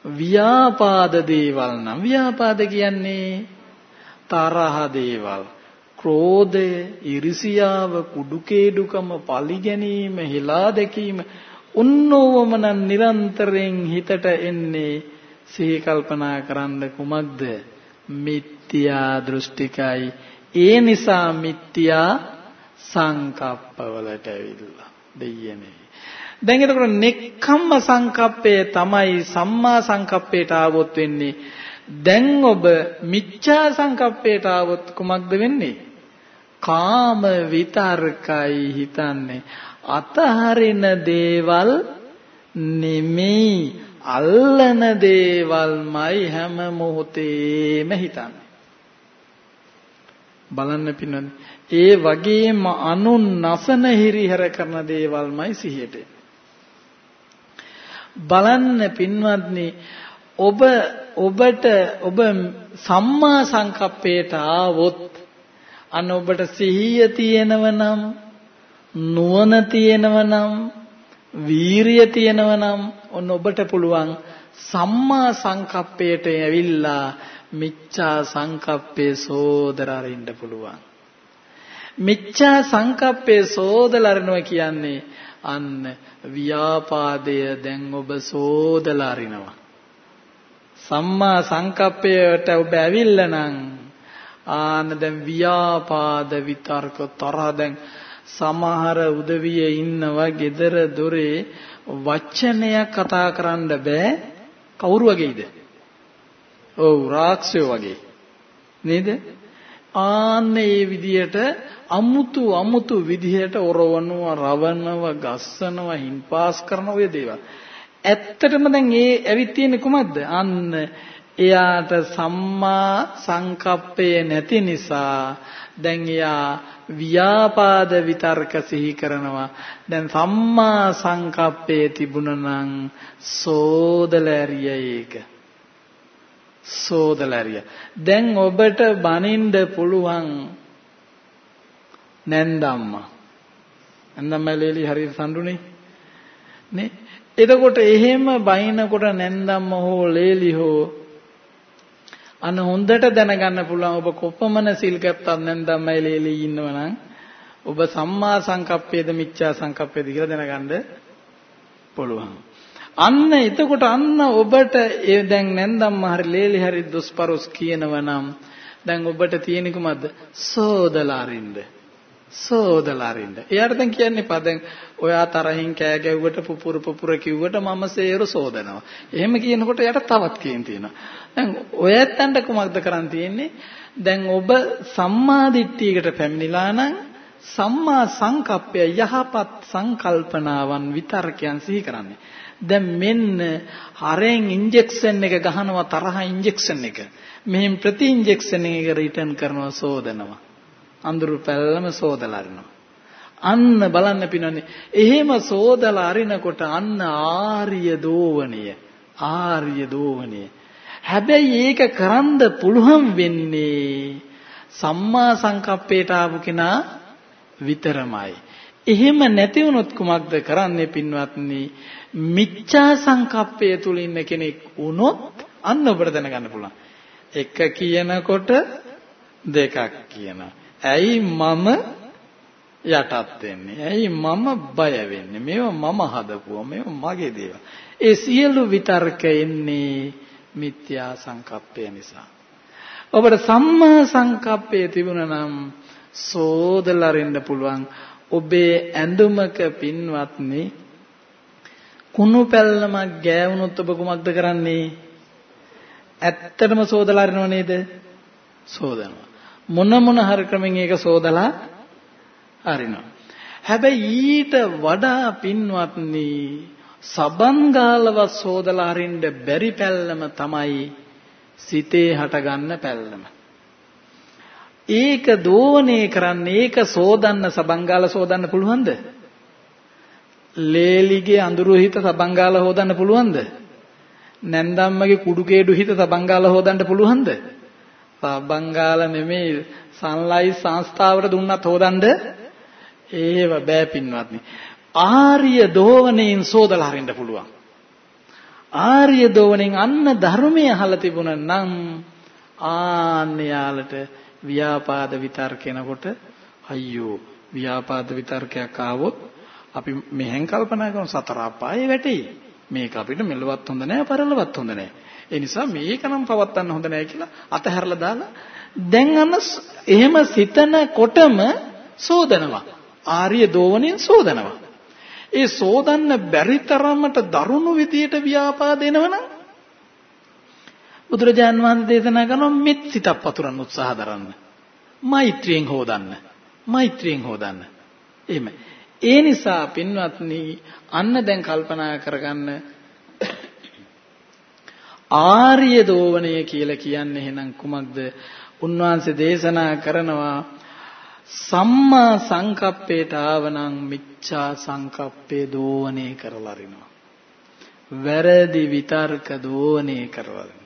ව්‍යාපාද දේවල් නම් ව්‍යාපාද කියන්නේ තරහ දේවල් ක්‍රෝධය, ඉරිසියාව, කුඩුකේඩුකම, පලි ගැනීම, හෙලා දැකීම උන්නෝවම නම් නිරන්තරයෙන් හිතට එන්නේ සිහි කල්පනා කරන්න කුමක්ද? මිත්‍යා දෘෂ්ටිකයි. ඒ නිසා මිත්‍යා සංකප්පවලට ඇවිල්ලා දෙයනේ. දැන් එතකොට නෙක්ඛම්ම සංකප්පය තමයි සම්මා සංකප්පයට ආවොත් වෙන්නේ. දැන් ඔබ මිච්ඡා සංකප්පයට ආවොත් කුමක්ද වෙන්නේ? කාම විතර්කයි හිතන්නේ අතහරින දේවල් නෙමෙයි අල්ලන දේවල්මයි හැම මොහොතේම හිතන්නේ. බලන්න පින්නත් ඒ වගේම අනුන් නසන හිරිහැර කරන දේවල්මයි සිහියට. බලන්න පින්වත්නි ඔබ ඔබට ඔබ සම්මා සංකප්පයට ආවොත් අන්න ඔබට සිහිය තියෙනව නම් නුවණ තියෙනව නම් වීරිය තියෙනව නම් ඔන්න ඔබට පුළුවන් සම්මා සංකප්පයට ඇවිල්ලා මිච්ඡා සංකප්පේ සෝදර අරින්න පුළුවන්. මිච්ඡා සංකප්පේ සෝදලා අරිනවා කියන්නේ අන්න ව්‍යාපාදය දැන් ඔබ සෝදලා අරිනවා. සම්මා සංකප්පයට ඔබ ඇවිල්ලා නම් ආන දැන් ව්‍යාපාද විතර්ක තරහ දැන් සමහර උදවියේ ඉන්නවා gedara දොරේ වචනයක් කතා කරන්න බෑ කවුරු වගේද? ඔව් රාක්ෂය වගේ. නේද? ආන්නේ මේ විදියට අමුතු අමුතු විදියට ඔරවනවා, රවනවා, ගස්සනවා, හින්පාස් කරන ඔය දේවල්. ඇත්තටම දැන් ඒ ඇවිත් තියෙන්නේ කොහමද? අන්න එයාට සම්මා සංකප්පය නැති නිසා දැන් එයා ව්‍යාපාද විතර්ක සිහි කරනවා. දැන් සම්මා සංකප්පේ තිබුණනම් සෝදලැරිය ඒක. සෝදලැරිය. දැන් ඔබට බනින්න පුළුවන් නැන්දම්මා. නැන්දම්මලේලි හරියට සඳුනේ. නේ? එතකොට එහෙම බයිනකොට නැන්දම්ම හෝ ලේලි හෝ අන්න හොඳට දැනගන්න පුළුවන් ඔබ කොපමණ සිල් ගත්තත් නැන්දම්මයි ලේලි ඉන්නවනම් ඔබ සම්මා සංකප්පේද මිච්ඡා සංකප්පේද කියලා දැනගන්න පුළුවන්. අන්න එතකොට අන්න ඔබට ඒ දැන් නැන්දම්ම හරි ලේලි හරි දුස්පරොස් කියනවනම් දැන් ඔබට තියෙන කුමක්ද? සෝදලා අරින්න. සෝදලා අරින්න. එයාට දැන් කියන්න එපා. දැන් ඔයා තරහින් කෑ ගැව්වට පුපුර පුපුර කිව්වට මම සේරු සෝදනවා. එහෙම කියනකොට එයාට තවත් කියන තියෙනවා. දැන් ඔයත්තන්ට කුමක්ද කරන් තියෙන්නේ? දැන් ඔබ සම්මා දිට්ඨියකට පැමිණිලා නම් සම්මා සංකප්පය යහපත් සංකල්පනාවන් විතර්කයන් සිහි කරන්නේ. දැන් මෙන්න හරෙන් ඉන්ජෙක්ෂන් එක ගහනවා තරහ ඉන්ජෙක්ෂන් එක. මෙහෙන් ප්‍රති ඉන්ජෙක්ෂන් එක රිටර්න් කරනවා සෝදනවා. අඳුරු පැල්ලම සෝදලා අරිනවා. අන්න බලන්න පිනන්නේ. එහෙම සෝදලා අරිනකොට අන්න ආර්ය දෝවණය. ආර්ය දෝවණය. හැබැයි ඒක කරන්න පුළුවන් වෙන්නේ සම්මා සංකප්පයට ආපු කෙනා විතරමයි. එහෙම නැති වුණොත් කුමක්ද කරන්නේ පින්වත්නි? මිච්ඡා සංකප්පය තුල ඉන්න කෙනෙක් වුණොත් අන්න ඔබට දැනගන්න පුළුවන්. එක කියනකොට දෙකක් කියනවා. ඇයි මම යටත් වෙන්නේ? ඇයි මම බය වෙන්නේ? මේවා මම හදපුවා. මේවා මගේ දේවල්. ඒ සියලු විතර්ක එන්නේ මිත්‍යා සංකප්පය නිසා. ඔබට සම්මා සංකප්පය තිබුණා නම් සෝදලරින්න පුළුවන්. ඔබේ ඇඳුමක පින්වත්නි කුණු පැල්ලමක් ගෑවුනොත් ඔබ කුමක්ද කරන්නේ? ඇත්තටම සෝදලා අරිනව නේද? සෝදනවා. මොන මොන හරි ක්‍රමෙන් ඒක සෝදලා අරිනවා. හැබැයි ඊට වඩා පින්වත්නි සබන්ගාලව සෝදලා අරින්න බැරි පැල්ලම තමයි සිතේ හටගන්න පැල්ලම. ඒක දෝවණේ කරන්නේ ඒක සෝදන්න සබංගාල සෝදන්න පුළුවන්ද? ලේලිගේ අඳුරු හිත සබංගාල හොදන්න පුළුවන්ද? නැන්දම්මගේ කුඩුකේඩු හිත සබංගාල හොදන්න පුළුවන්ද? බංගාල නෙමෙයි සන්ලයිට් සංස්ථාවට දුන්නත් හොදන්න ඒව බෑ පින්වත්නි. ආර්ය දෝවණෙන් සෝදලා හරින්න පුළුවන්. ආර්ය දෝවණෙන් අන්න ධර්මයේ අහලා තිබුණා නම් ආන්න යාලට ව්‍යාපාද විතර්කේනකොට අයියෝ ව්‍යාපාද විතර්කයක් ආවොත් අපි මෙහෙන් කල්පනා කරන සතර අපායේ වැටෙයි. මේක අපිට මෙලවත් හොඳ නෑ පරලවත් හොඳ නෑ. ඒ නිසා මේක නම් පවත්වන්න හොඳ නැහැ කියලා අතහැරලා දාලා දැන් අන්න එහෙම සිතනකොටම සෝදනවා. ආර්ය දෝවණෙන් සෝදනවා. ඒ සෝදන්න බැරි තරමට දරුණු විදියට ව්‍යාපාද එනවනම් බුදුරජාන් වහන්සේ දේශනා කරනවා මෙත් සිතක් පතුරන්න උත්සාහ දරන්න. මෛත්‍රියෙන් හොදන්න. මෛත්‍රියෙන් හොදන්න. එහෙම. ඒ නිසා පින්වත්නි අන්න දැන් කල්පනා කරගන්න ආර්ය දෝවණය කියලා කියන්නේ එහෙනම් කුමක්ද? උන්වහන්සේ දේශනා කරනවා සම්මා සංකප්පේට ආවනම් මිච්ඡා සංකප්පේ දෝවණේ කරලා අරිනවා. වැරදි විතර්ක දෝවණේ කරලා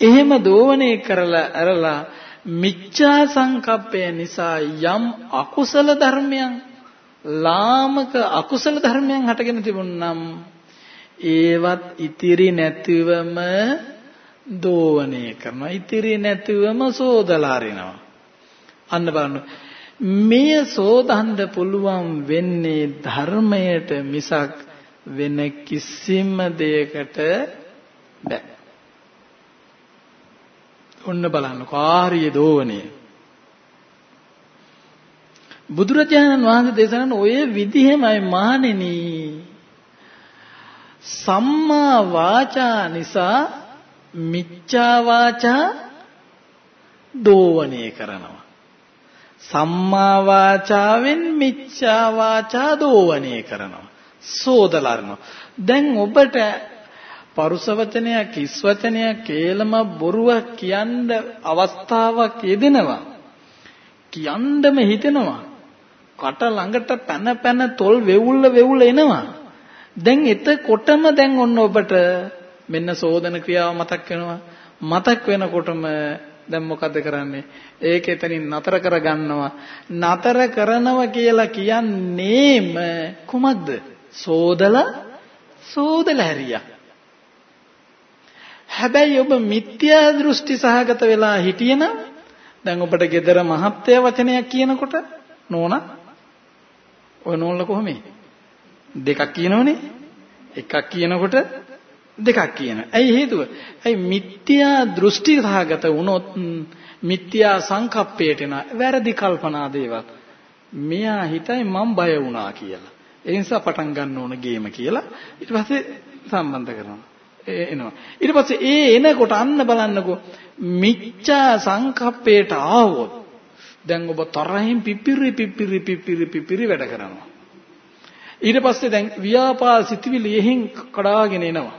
එහෙම දෝවණේ කරලා අරලා මිච්ඡා සංකප්පය නිසා යම් අකුසල ධර්මයන් ලාමක අකුසල ධර්මයන් හටගෙන තිබුණනම් ඒවත් ඉතිරි නැතිවම දෝවණය කරනවා ඉතිරි නැතිවම සෝදලා අරිනවා අන්න බලන්න මෙය සෝදන්න පුළුවන් වෙන්නේ ධර්මයට මිසක් වෙන කිසිම දෙයකට බෑ ඔන්න බලන්න කාර්ය දෝවණය. බුදුරජාණන් වහන්සේ දේශනා කරන ඔය විදිහෙමයි මහණෙනි සම්මා වාචා නිසා මිච්ඡා වාචා දෝවණය කරනවා. සම්මා වාචාවෙන් මිච්ඡා වාචා දෝවණය කරනවා. සෝදලරනවා. දැන් ඔබට පරුස වචනයක් කිස් වචනයක් කේලම බොරුවක් කියන්න අවස්ථාවක් යෙදෙනවා කියන්නම හිතෙනවා කට ළඟට පැන පැන තොල් වෙවුල්ල වෙවුල එනවා දැන් එතකොටම දැන් ඔන්න ඔබට මෙන්න සෝදන ක්‍රියාව මතක් වෙනවා. මතක් වෙනකොටම දැන් මොකද කරන්නේ? ඒක එතනින් නතර කරගන්නවා. නතර කරනවා කියලා කියන්නේම කුමක්ද? සෝදලා සෝදලා හැරියා. හැබැයි ඔබ මිත්‍යා දෘෂ්ටි සහගත වෙලා හිටියනම් දැන් ඔබට gedara මහත්ය වචනයක් කියනකොට නෝනා? ඔය නෝල්ල කොහොමද දෙකක් කියනවනේ එකක් කියනකොට දෙකක් කියන. ඇයි හේතුව? ඇයි මිත්‍යා දෘෂ්ටි සහගත වුණොත් මිත්‍යා සංකප්පයට එන වැරදි කල්පනා දේවල්. මෙයා හිතයි මම බය වුණා කියලා. ඒ නිසා පටන් ගන්න ඕන ගේම කියලා ඊට පස්සේ සම්බන්ධ කරනවා. එනවා. ඊට පස්සේ ඒ එනකොට අන්න බලන්නකෝ මිච්ඡා සංකප්පයට ආවොත් දැන් ඔබ තරහින් පිපිරි පිපිරි පිපිරි පිපිරි වැඩ කරනවා. ඊට පස්සේ දැන් ව්‍යාපාර සිතිවිලි එහෙන් කඩාගෙන එනවා.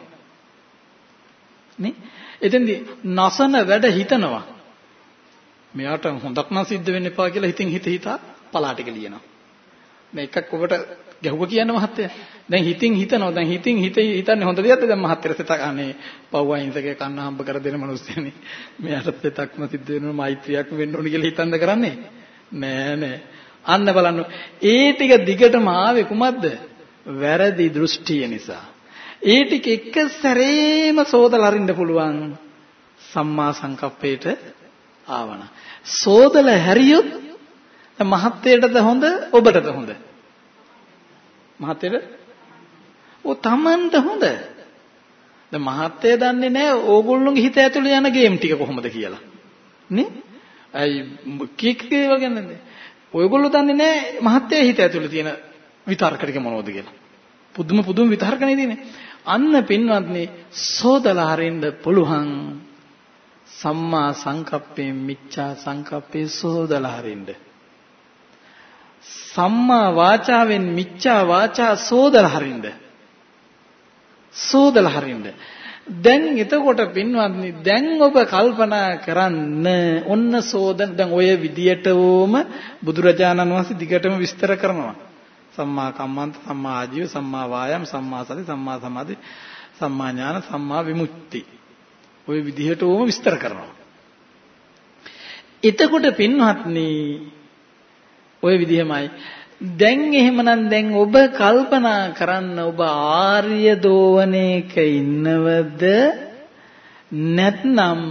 නේ? එතෙන්දී නසන වැඩ හිතනවා. මෙයාට හොඳක් නම් සිද්ධ වෙන්න එපා කියලා හිතින් හිත හිතා පලාටික ලියනවා. මේ එකක් ඔබට ගැහුව කියන මහත්තයා. දැන් හිතින් හිතනවා. දැන් හිතින් හිත හිතන්නේ හොඳ දෙයක්ද දැන් මහත්තයා සිතක් අනේ පව්වයින්සගේ කන්න හම්බ කර දෙන මිනිස්සුනේ. මෙයාට සිතක්ම සිද්ධ වෙනවා මෛත්‍රියක් වෙන්න ඕනි කියලා හිතන්ද කරන්නේ? නෑ නෑ. අන්න බලන්න. ඒ ටික දිගටම ආවේ කුමක්ද? වැරදි දෘෂ්ටිය නිසා. ඒ ටික එක සැරේම සෝදලා අරින්න පුළුවන් සම්මා සංකප්පේට ආවන. සෝදලා හැරියොත් මහත්යටද හොඳ ඔබටද හොඳ? මහත්තයට ඔය Tamanට හොඳ. දැන් මහත්තය දන්නේ නැහැ ඕගොල්ලෝගේ හිත ඇතුලේ යන ගේම් ටික කොහොමද කියලා. නේ? අයි කීක ඒවා ගැනද? ඔයගොල්ලෝ දන්නේ නැහැ මහත්තය හිත ඇතුලේ තියෙන විතර්ක ටික මොනවද කියලා. පුදුම පුදුම විතර්කනේ තියෙන්නේ. අන්න පින්වත්නි සෝදලා හරින්න පුළුවන් සම්මා සංකප්පේ මිච්ඡා සංකප්පේ සෝදලා හරින්න. සම්මා වාචාවෙන් මිච්ඡා වාචා සෝදලා හරින්න. සෝදලා හරින්න. දැන් එතකොට පින්වත්නි දැන් ඔබ කල්පනා කරන්න ඔන්න සෝදන දැන් ඔය විදියටම බුදුරජාණන් වහන්සේ දිගටම විස්තර කරනවා. සම්මා කම්මන්ත සම්මා ආජීව සම්මා වායම් සම්මා සති සම්මා සමාධි සම්මා ඥාන සම්මා විමුක්ති. ඔය විදිහටම විස්තර කරනවා. එතකොට පින්වත්නි ওই විදිහමයි. දැන් එහෙමනම් දැන් ඔබ කල්පනා කරන්න ඔබ ආර්ය දෝවණේක ඉන්නවද? නැත්නම්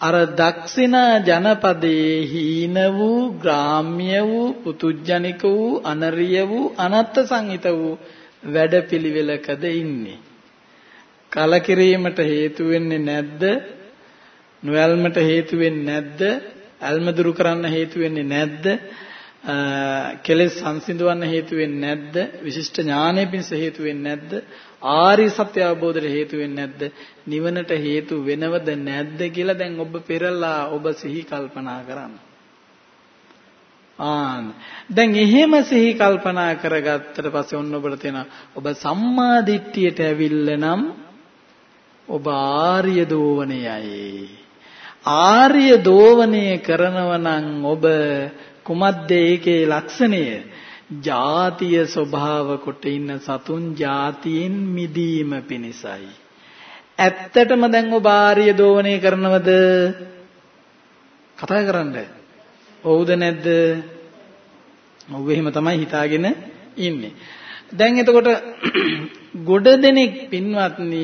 අර දක්ෂිනා ජනපදයේ හීන වූ ග්‍රාම්‍ය වූ පුතුජනික වූ අනරිය වූ අනත්ත් සංහිත වූ වැඩපිළිවෙලකද ඉන්නේ? කලකිරීමට හේතු වෙන්නේ නැද්ද? නොයල්මට හේතු වෙන්නේ නැද්ද? ඇල්ම දුරු කරන්න හේතු වෙන්නේ නැද්ද? කෙලෙස් සංසිඳවන්න හේතු වෙන්නේ නැද්ද? විශිෂ්ට ඥානය පිණිස හේතු වෙන්නේ නැද්ද? ආර්ය සත්‍ය අවබෝධයට හේතු වෙන්නේ නැද්ද? නිවනට හේතු වෙනවද නැද්ද කියලා දැන් ඔබ පෙරලා ඔබ සිහි කල්පනා කරන්න. ආන් දැන් එහෙම සිහි කල්පනා කරගත්තට පස්සේ ඔන්න ඔබට තේන ඔබ සම්මා දිට්ඨියට ඇවිල්ලා නම් ඔබ ආර්ය දෝවණයයි ආර්ය දෝවණය කරනව නම් ඔබ කුමද්ද ඒකේ ලක්ෂණය? ජාතිය ස්වභාව කොට ඉන්න සතුන් ජාතියෙන් මිදීම පිණිසයි. ඇත්තටම දැන් ඔබ ආර්ය දෝවණය කරනවද? කතා කරන්න. ඔව්ද නැද්ද? ඔව් එහෙම තමයි හිතාගෙන ඉන්නේ. දැන් එතකොට [CLEARS THROAT] ගොඩ දෙනෙක් පින්වත්නි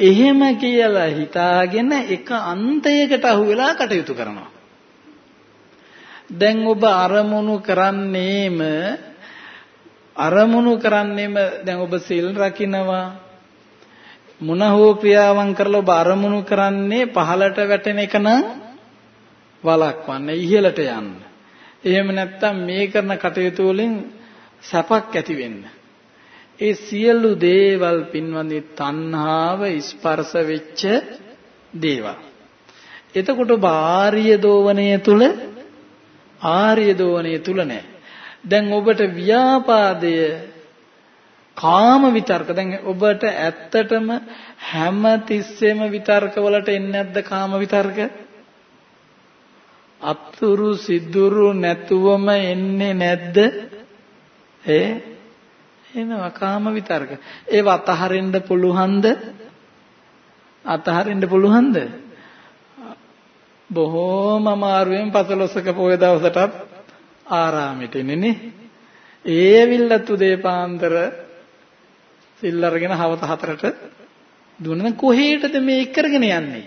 එහෙම කියලා හිතාගෙන එක අන්තයකට අහු වෙලා කටයුතු කරනවා. දැන් ඔබ අරමුණු කරන්නේම අරමුණු කරන්නේම දැන් ඔබ සිල් රකින්නවා මොන හෝ ක්‍රියාවන් කරලා ඔබ අරමුණු කරන්නේ පහලට වැටෙන එක නම් වළක්වන්න ඉහළට යන්න. එහෙම නැත්නම් මේ කරන කටයුතු වලින් සැපක් ඇති වෙන්න. ඒ සියලු දේවල් පින්වන්දි තණ්හාව ස්පර්ශ වෙච්ච දේවල්. එතකොට ආර්ය දෝවණය තුල ආර්ය දෝවණය තුල නැහැ. දැන් ඔබට ව්‍යාපාදය කාම විතර්ක දැන් ඔබට ඇත්තටම හැම තිස්සෙම විතර්ක වලට එන්නේ නැද්ද කාම විතර්ක? අතුරු සිදුරු නැතුවම එන්නේ නැද්ද? ඒ එනවා කාම විතර්ක. ඒව අතහරින්න පුළුවන්ද? අතහරින්න පුළුවන්ද? බොහෝම අමාරුවෙන් පසළොස්වක පොය දවසටත් ආරාමෙට එන්නේ ඒ විල්ලතු දීපාන්තර සිල් අරගෙන හවස හතරට දුන්න කොහේටද මේ කරගෙන යන්නේ?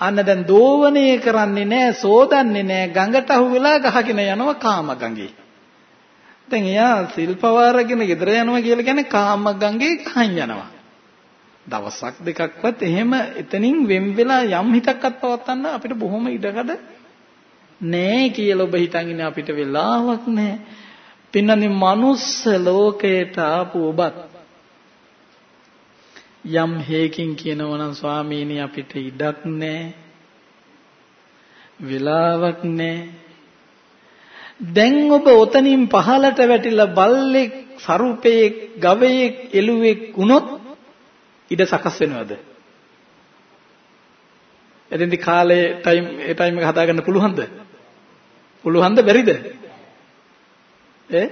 අන්න දැන් දෝවණේ කරන්නේ නැහැ, සෝදන්නේ නැහැ, ගඟට අහු වෙලා ගහගෙන යනවා කාම ගඟේ. දැන් එයා සිල්පවාරගෙන ගෙදර යනවා කියලා කියන්නේ කාම ගඟේ කහන් යනවා. දවසක් දෙකක්වත් එහෙම එතනින් වෙන් වෙලා යම් හිතක්වත් පවත්වන්න අපිට බොහොම ඉඩකඩ නෑ කියලා ඔබ හිතන් ඉන්නේ අපිට වෙලාවක් නෑ. පින්නන්නේ මනුස්ස ලෝකයට ආපු ඔබත් යම් හේකින් කියනවනම් ස්වාමීනි අපිට ඉඩක් නෑ. වෙලාවක් නෑ. දැන් ඔබ ඔතනින් පහලට වැටිලා බල්ලෙක්, සරුපෙක්, ගවයෙක්, එළුවෙක් වුණොත් ඉඩ සකස් වෙනවද? එතෙන්දි කාලේ ටයිම් ඒ ටයිම් එක හදාගන්න පුළුවන්ද? පුළුවන්ද බැරිද? ඈ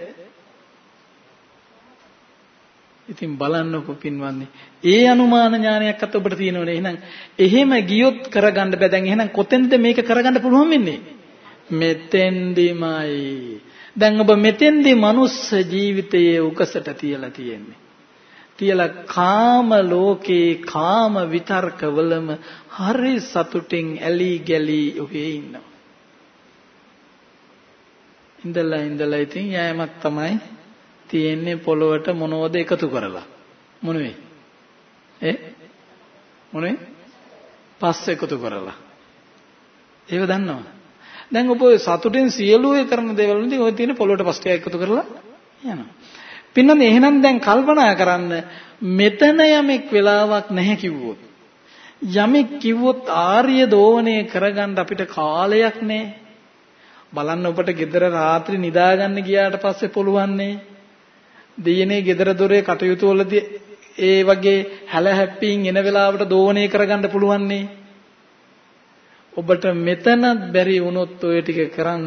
ඉතින් බලන්නකො පින්වන්නේ ඒ අනුමාන ඥානයක් අත ඔබට තියෙනවනේ එහෙනම් එහෙම ගියොත් කරගන්න බෑ දැන් එහෙනම් කොතෙන්ද මේක කරගන්න පුළුවන් වෙන්නේ මෙතෙන්දිමයි. දැන් ඔබ මෙතෙන්දි මනුස්ස ජීවිතයේ උකසට තියලා තියෙන්නේ. තියලා කාම ලෝකේ කාම විතර්කවලම හරි සතුටින් ඇලි ගැලි ඔහේ ඉන්නවා. ඉඳලා ඉඳලා ඉතින් යෑමක් තමයි තියෙන්නේ පොළොවට මොනවද එකතු කරලා. මොනවේ? ඒ මොනේ? පස් එකතු කරලා. ඒව දන්නවා. දැන් ඔබ සතුටින් සියලු ඒ කරන දේවල් වලින් ඔය තියෙන පොළොවට පස් ටික එකතු කරලා යනවා. පින්නන්නේ එහෙනම් දැන් කල්පනා කරන්න මෙතන යමෙක් වෙලාවක් නැහැ කිව්වොත් යමෙක් කිව්වොත් ආර්ය දෝවණය කරගන්න අපිට කාලයක් නැහැ. බලන්න ඔබට gedara රාත්‍රී නිදාගන්න ගියාට පස්සේ පුළුවන්නේ දෙයනේ gedara දොරේ කටයුතු වලදී ඒ වගේ හැල හැප්පීන් එන වෙලාවට දෝවණය කරගන්න පුළුවන්නේ ඔබට මෙතනත් බැරි වුණොත් ඔය ටික කරන්න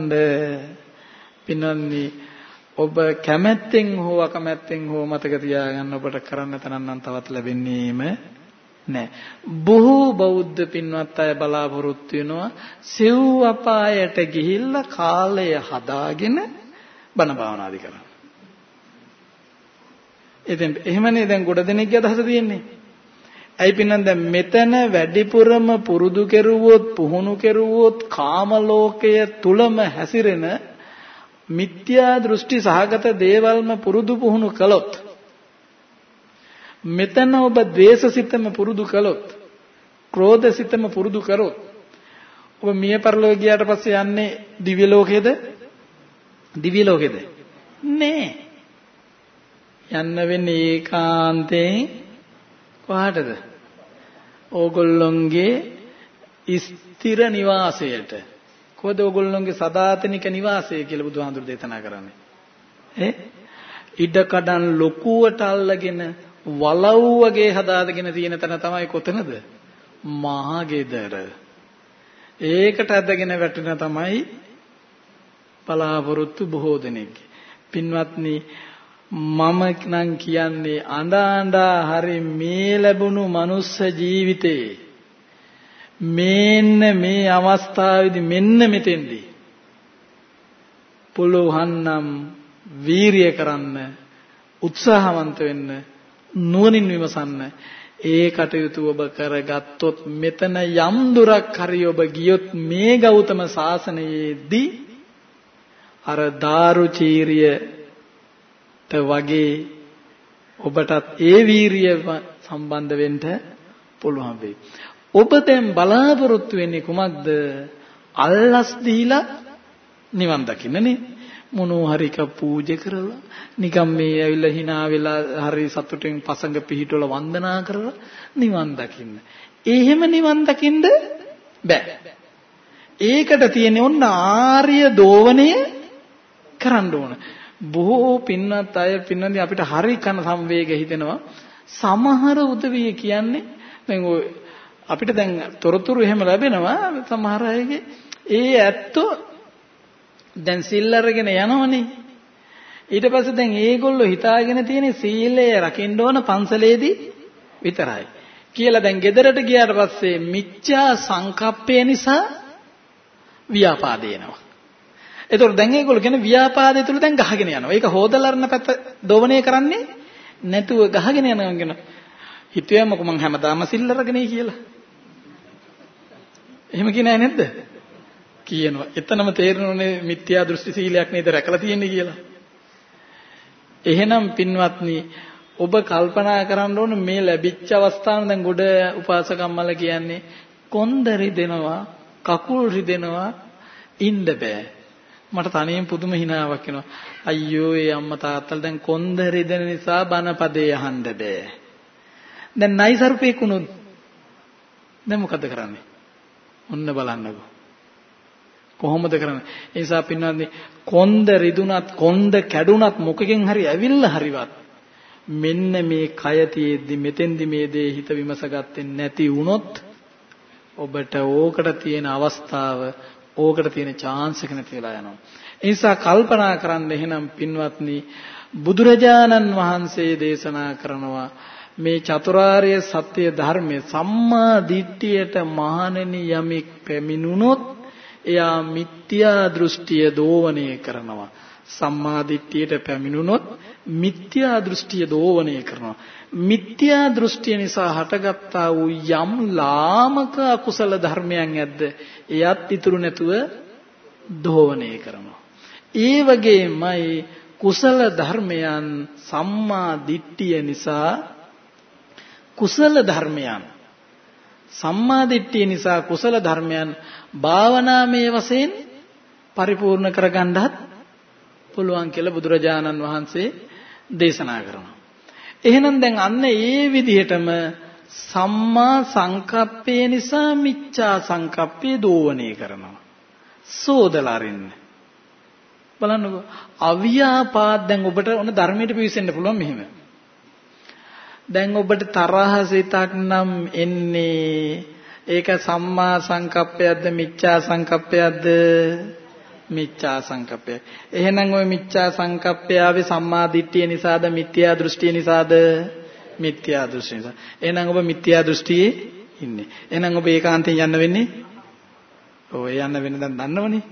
පින්නන්නේ ඔබ කැමැත්තෙන් හෝ අකමැත්තෙන් හෝ මතක තියාගන්න ඔබට කරන්න තරම් නම් තවත් ලැබෙන්නේම නෑ බොහෝ බෞද්ධ පින්වත් අය බලාපොරොත්තු වෙනවා සිව් අපායට ගිහිල්ලා කාලය හදාගෙන බණ භාවනාදි කරන්න. ඉතින් එහෙමනේ දැන් ගොඩ දෙනෙක්ගේ අදහස තියෙන්නේ. ඇයි පින්නන් දැන් මෙතන වැඩිපුරම පුරුදු කෙරුවොත් පුහුණු කෙරුවොත් කාම ලෝකය තුලම හැසිරෙන මිත්‍යා දෘෂ්ටි සහගත දේවල්ම පුරුදු පුහුණු කළොත් මෙතන ඔබ ද්වේෂසිතම පුරුදු කළොත් ක්‍රෝධසිතම පුරුදු කරොත් ඔබ මිය පරලෝක ගියාට පස්සේ යන්නේ දිව්‍ය ලෝකෙද දිව්‍ය ලෝකෙද නෑ. යන්න වෙන්නේ ඒකාන්තයෙන් කොහාටද? ඕගොල්ලොන්ගේ ස්ථිර නිවාසයට. කොහොද ඕගොල්ලොන්ගේ සදාතනික නිවාසය කියලා බුදුහාඳුර දේශනා කරන්නේ. ඈ ඉඩ කඩන් ලොකුවට අල්ලගෙන වලව් වගේ හදාගෙන තියෙන තැන තමයි කොතනද? මහා ගෙදර. ඒකට ඇදගෙන වැටෙන තමයි බලාපොරොත්තු බොහෝ දෙනෙක්ගේ. පින්වත්නි මම නම් කියන්නේ අඳාඳා හරි මේ ලැබුණු මනුස්ස ජීවිතේ මේන්න මේ අවස්ථාවේදී මෙන්න මෙතෙන්දී පුළුවන්නම් වීරිය කරන්න උත්සාහවන්ත වෙන්න නුවණින් විමසන්න ඒ කටයුතු ඔබ කරගත්තොත් මෙතන යම් දුරක් හරි ඔබ ගියොත් මේ ගෞතම සාසනයේදී අර දාරුචීරියට වගේ ඔබටත් ඒ වීරිය සම්බන්ධ වෙන්න පුළුවන් වෙයි. ඔබ දැන් බලාපොරොත්තු වෙන්නේ කුමක්ද? අල්ලස් දීලා නිවන් දකින්නනේ. මොනෝ හරි එක පූජා කරලා නිකම් මේ ඇවිල්ලා hina වෙලා හරි සතුටින් පසඟ පිහිටවල වන්දනා කරලා නිවන් දකින්න. එහෙම නිවන් දකින්න බෑ. ඒකට තියෙන්නේ ඔන්න ආර්ය දෝවණය කරන්න ඕන. බොහෝ පින්නත් අය පින්නදී අපිට හරි කන සංවේග හිතෙනවා. සමහර උදවිය කියන්නේ දැන් ඔය අපිට දැන් තොරතුරු එහෙම ලැබෙනවා සමහර අයගේ. ඒ ඇත්තෝ දැන් සිල් අරගෙන යනවනේ. ඊට පස්සේ දැන් ඒගොල්ලෝ හිතාගෙන තියෙන සීලය රකින්න ඕන පන්සලේදී විතරයි. කියලා දැන් ගෙදරට ගියාට පස්සේ මිච්ඡා සංකප්පය නිසා ව්‍යාපාද එනවා. ඒතකොට දැන් ඒගොල්ලෝ කියන ව්‍යාපාදය තුල දැන් ගහගෙන යනවා. ඒක හොදලරන පැත්ත දෝවණය කරන්නේ නැතුව ගහගෙන යනවා කියන. හිතුවේමක මං හැමදාම සිල් අරගෙනයි කියලා. එහෙම කියනෑ නැද්ද? කියනවා. එතනම තේරෙනුනේ මිත්‍යා දෘෂ්ටි සීලයක් නේද රැකලා තියෙන්නේ කියලා. එහෙනම් පින්වත්නි ඔබ කල්පනා කරන්න ඕන මේ ලැබිච්ච අවස්ථාව දැන් ගොඩ උපාසකම්මල කියන්නේ කොන්ද රිදෙනවා කකුල් රිදෙනවා ඉන්න බෑ මට තනියෙන් පුදුම හිනාවක් එනවා. අයියෝ ඒ අම්මා තාත්තලා දැන් කොන්ද රිදෙන නිසා බනපදේ අහන්න බෑ. දැන් නයිසර්පේ කුණුත් දැන් මොකද කරන්නේ? ඔන්න බලන්නකෝ. කොහොමද කරන්නේ? ඒ නිසා පින්වත්නි කොන්ද රිදුනත් කොන්ද කැඩුනත් මොකකින් හරි ඇවිල්ලා හරිවත් මෙන්න මේ කය තියෙද්දි මෙතෙන්දි මේ දේ හිත විමසගත්තේ නැති වුණොත් ඔබට ඕකට තියෙන අවස්ථාව ඕකට තියෙන chance එක නැති වෙලා යනවා. ඒ නිසා කල්පනා කරන්න එහෙනම් පින්වත්නි බුදුරජාණන් වහන්සේ දේශනා කරනවා මේ චතුරාර්ය සත්‍ය ධර්මයේ සම්මා දිට්ඨියට මහණෙනි යමෙක් පැමිණුනොත් එයා මිත්‍යා දෘෂ්ටිය දෝවණය කරනවා. සම්මා දිට්ඨියට පැමිණුනොත් මිත්‍යා දෘෂ්ටිය දෝවණය කරනවා. මිත්‍යා දෘෂ්ටිය නිසා හටගත්තා වූ යම් ලාමක අකුසල ධර්මයන් ඇද්ද එයත් ඉතුරු නැතුව දෝවණය කරනවා. ඒ වගේමයි කුසල ධර්මයන් සම්මා දිට්ඨිය නිසා කුසල ධර්මයන් සම්මා දිට්ඨිය නිසා කුසල ධර්මයන් භාවනාමය වශයෙන් පරිපූර්ණ කරගන්නත් පුළුවන් කියලා බුදුරජාණන් වහන්සේ දේශනා කරනවා. එහෙනම් දැන් අන්න ඒ විදිහටම සම්මා සංකප්පේ නිසා මිච්ඡා සංකප්පේ දෝවණය කරනවා. සෝදලා අරින්න. බලන්නකෝ අව්‍යාපාද දැන් ඔබට ඔන්න ධර්මයට පිවිසෙන්න පුළුවන් මෙහෙම. දැන් ඔබට තරහ සිතක් නම් එන්නේ ඒක සම්මා සංකප්පයක්ද මිච්ඡා සංකප්පයක්ද මිච්ඡා සංකප්පය. එහෙනම් ওই මිච්ඡා සංකප්පය ආවේ සම්මා දිට්ඨිය නිසාද මිත්‍යා දෘෂ්ටිය නිසාද? මිත්‍යා දෘෂ්ටිය නිසා. එහෙනම් ඔබ මිත්‍යා දෘෂ්ටියේ ඉන්නේ. එහෙනම් ඔබ ඒකාන්තයෙන් යන්න වෙන්නේ? ඔය යන්න වෙන දැන් දන්නවනේ.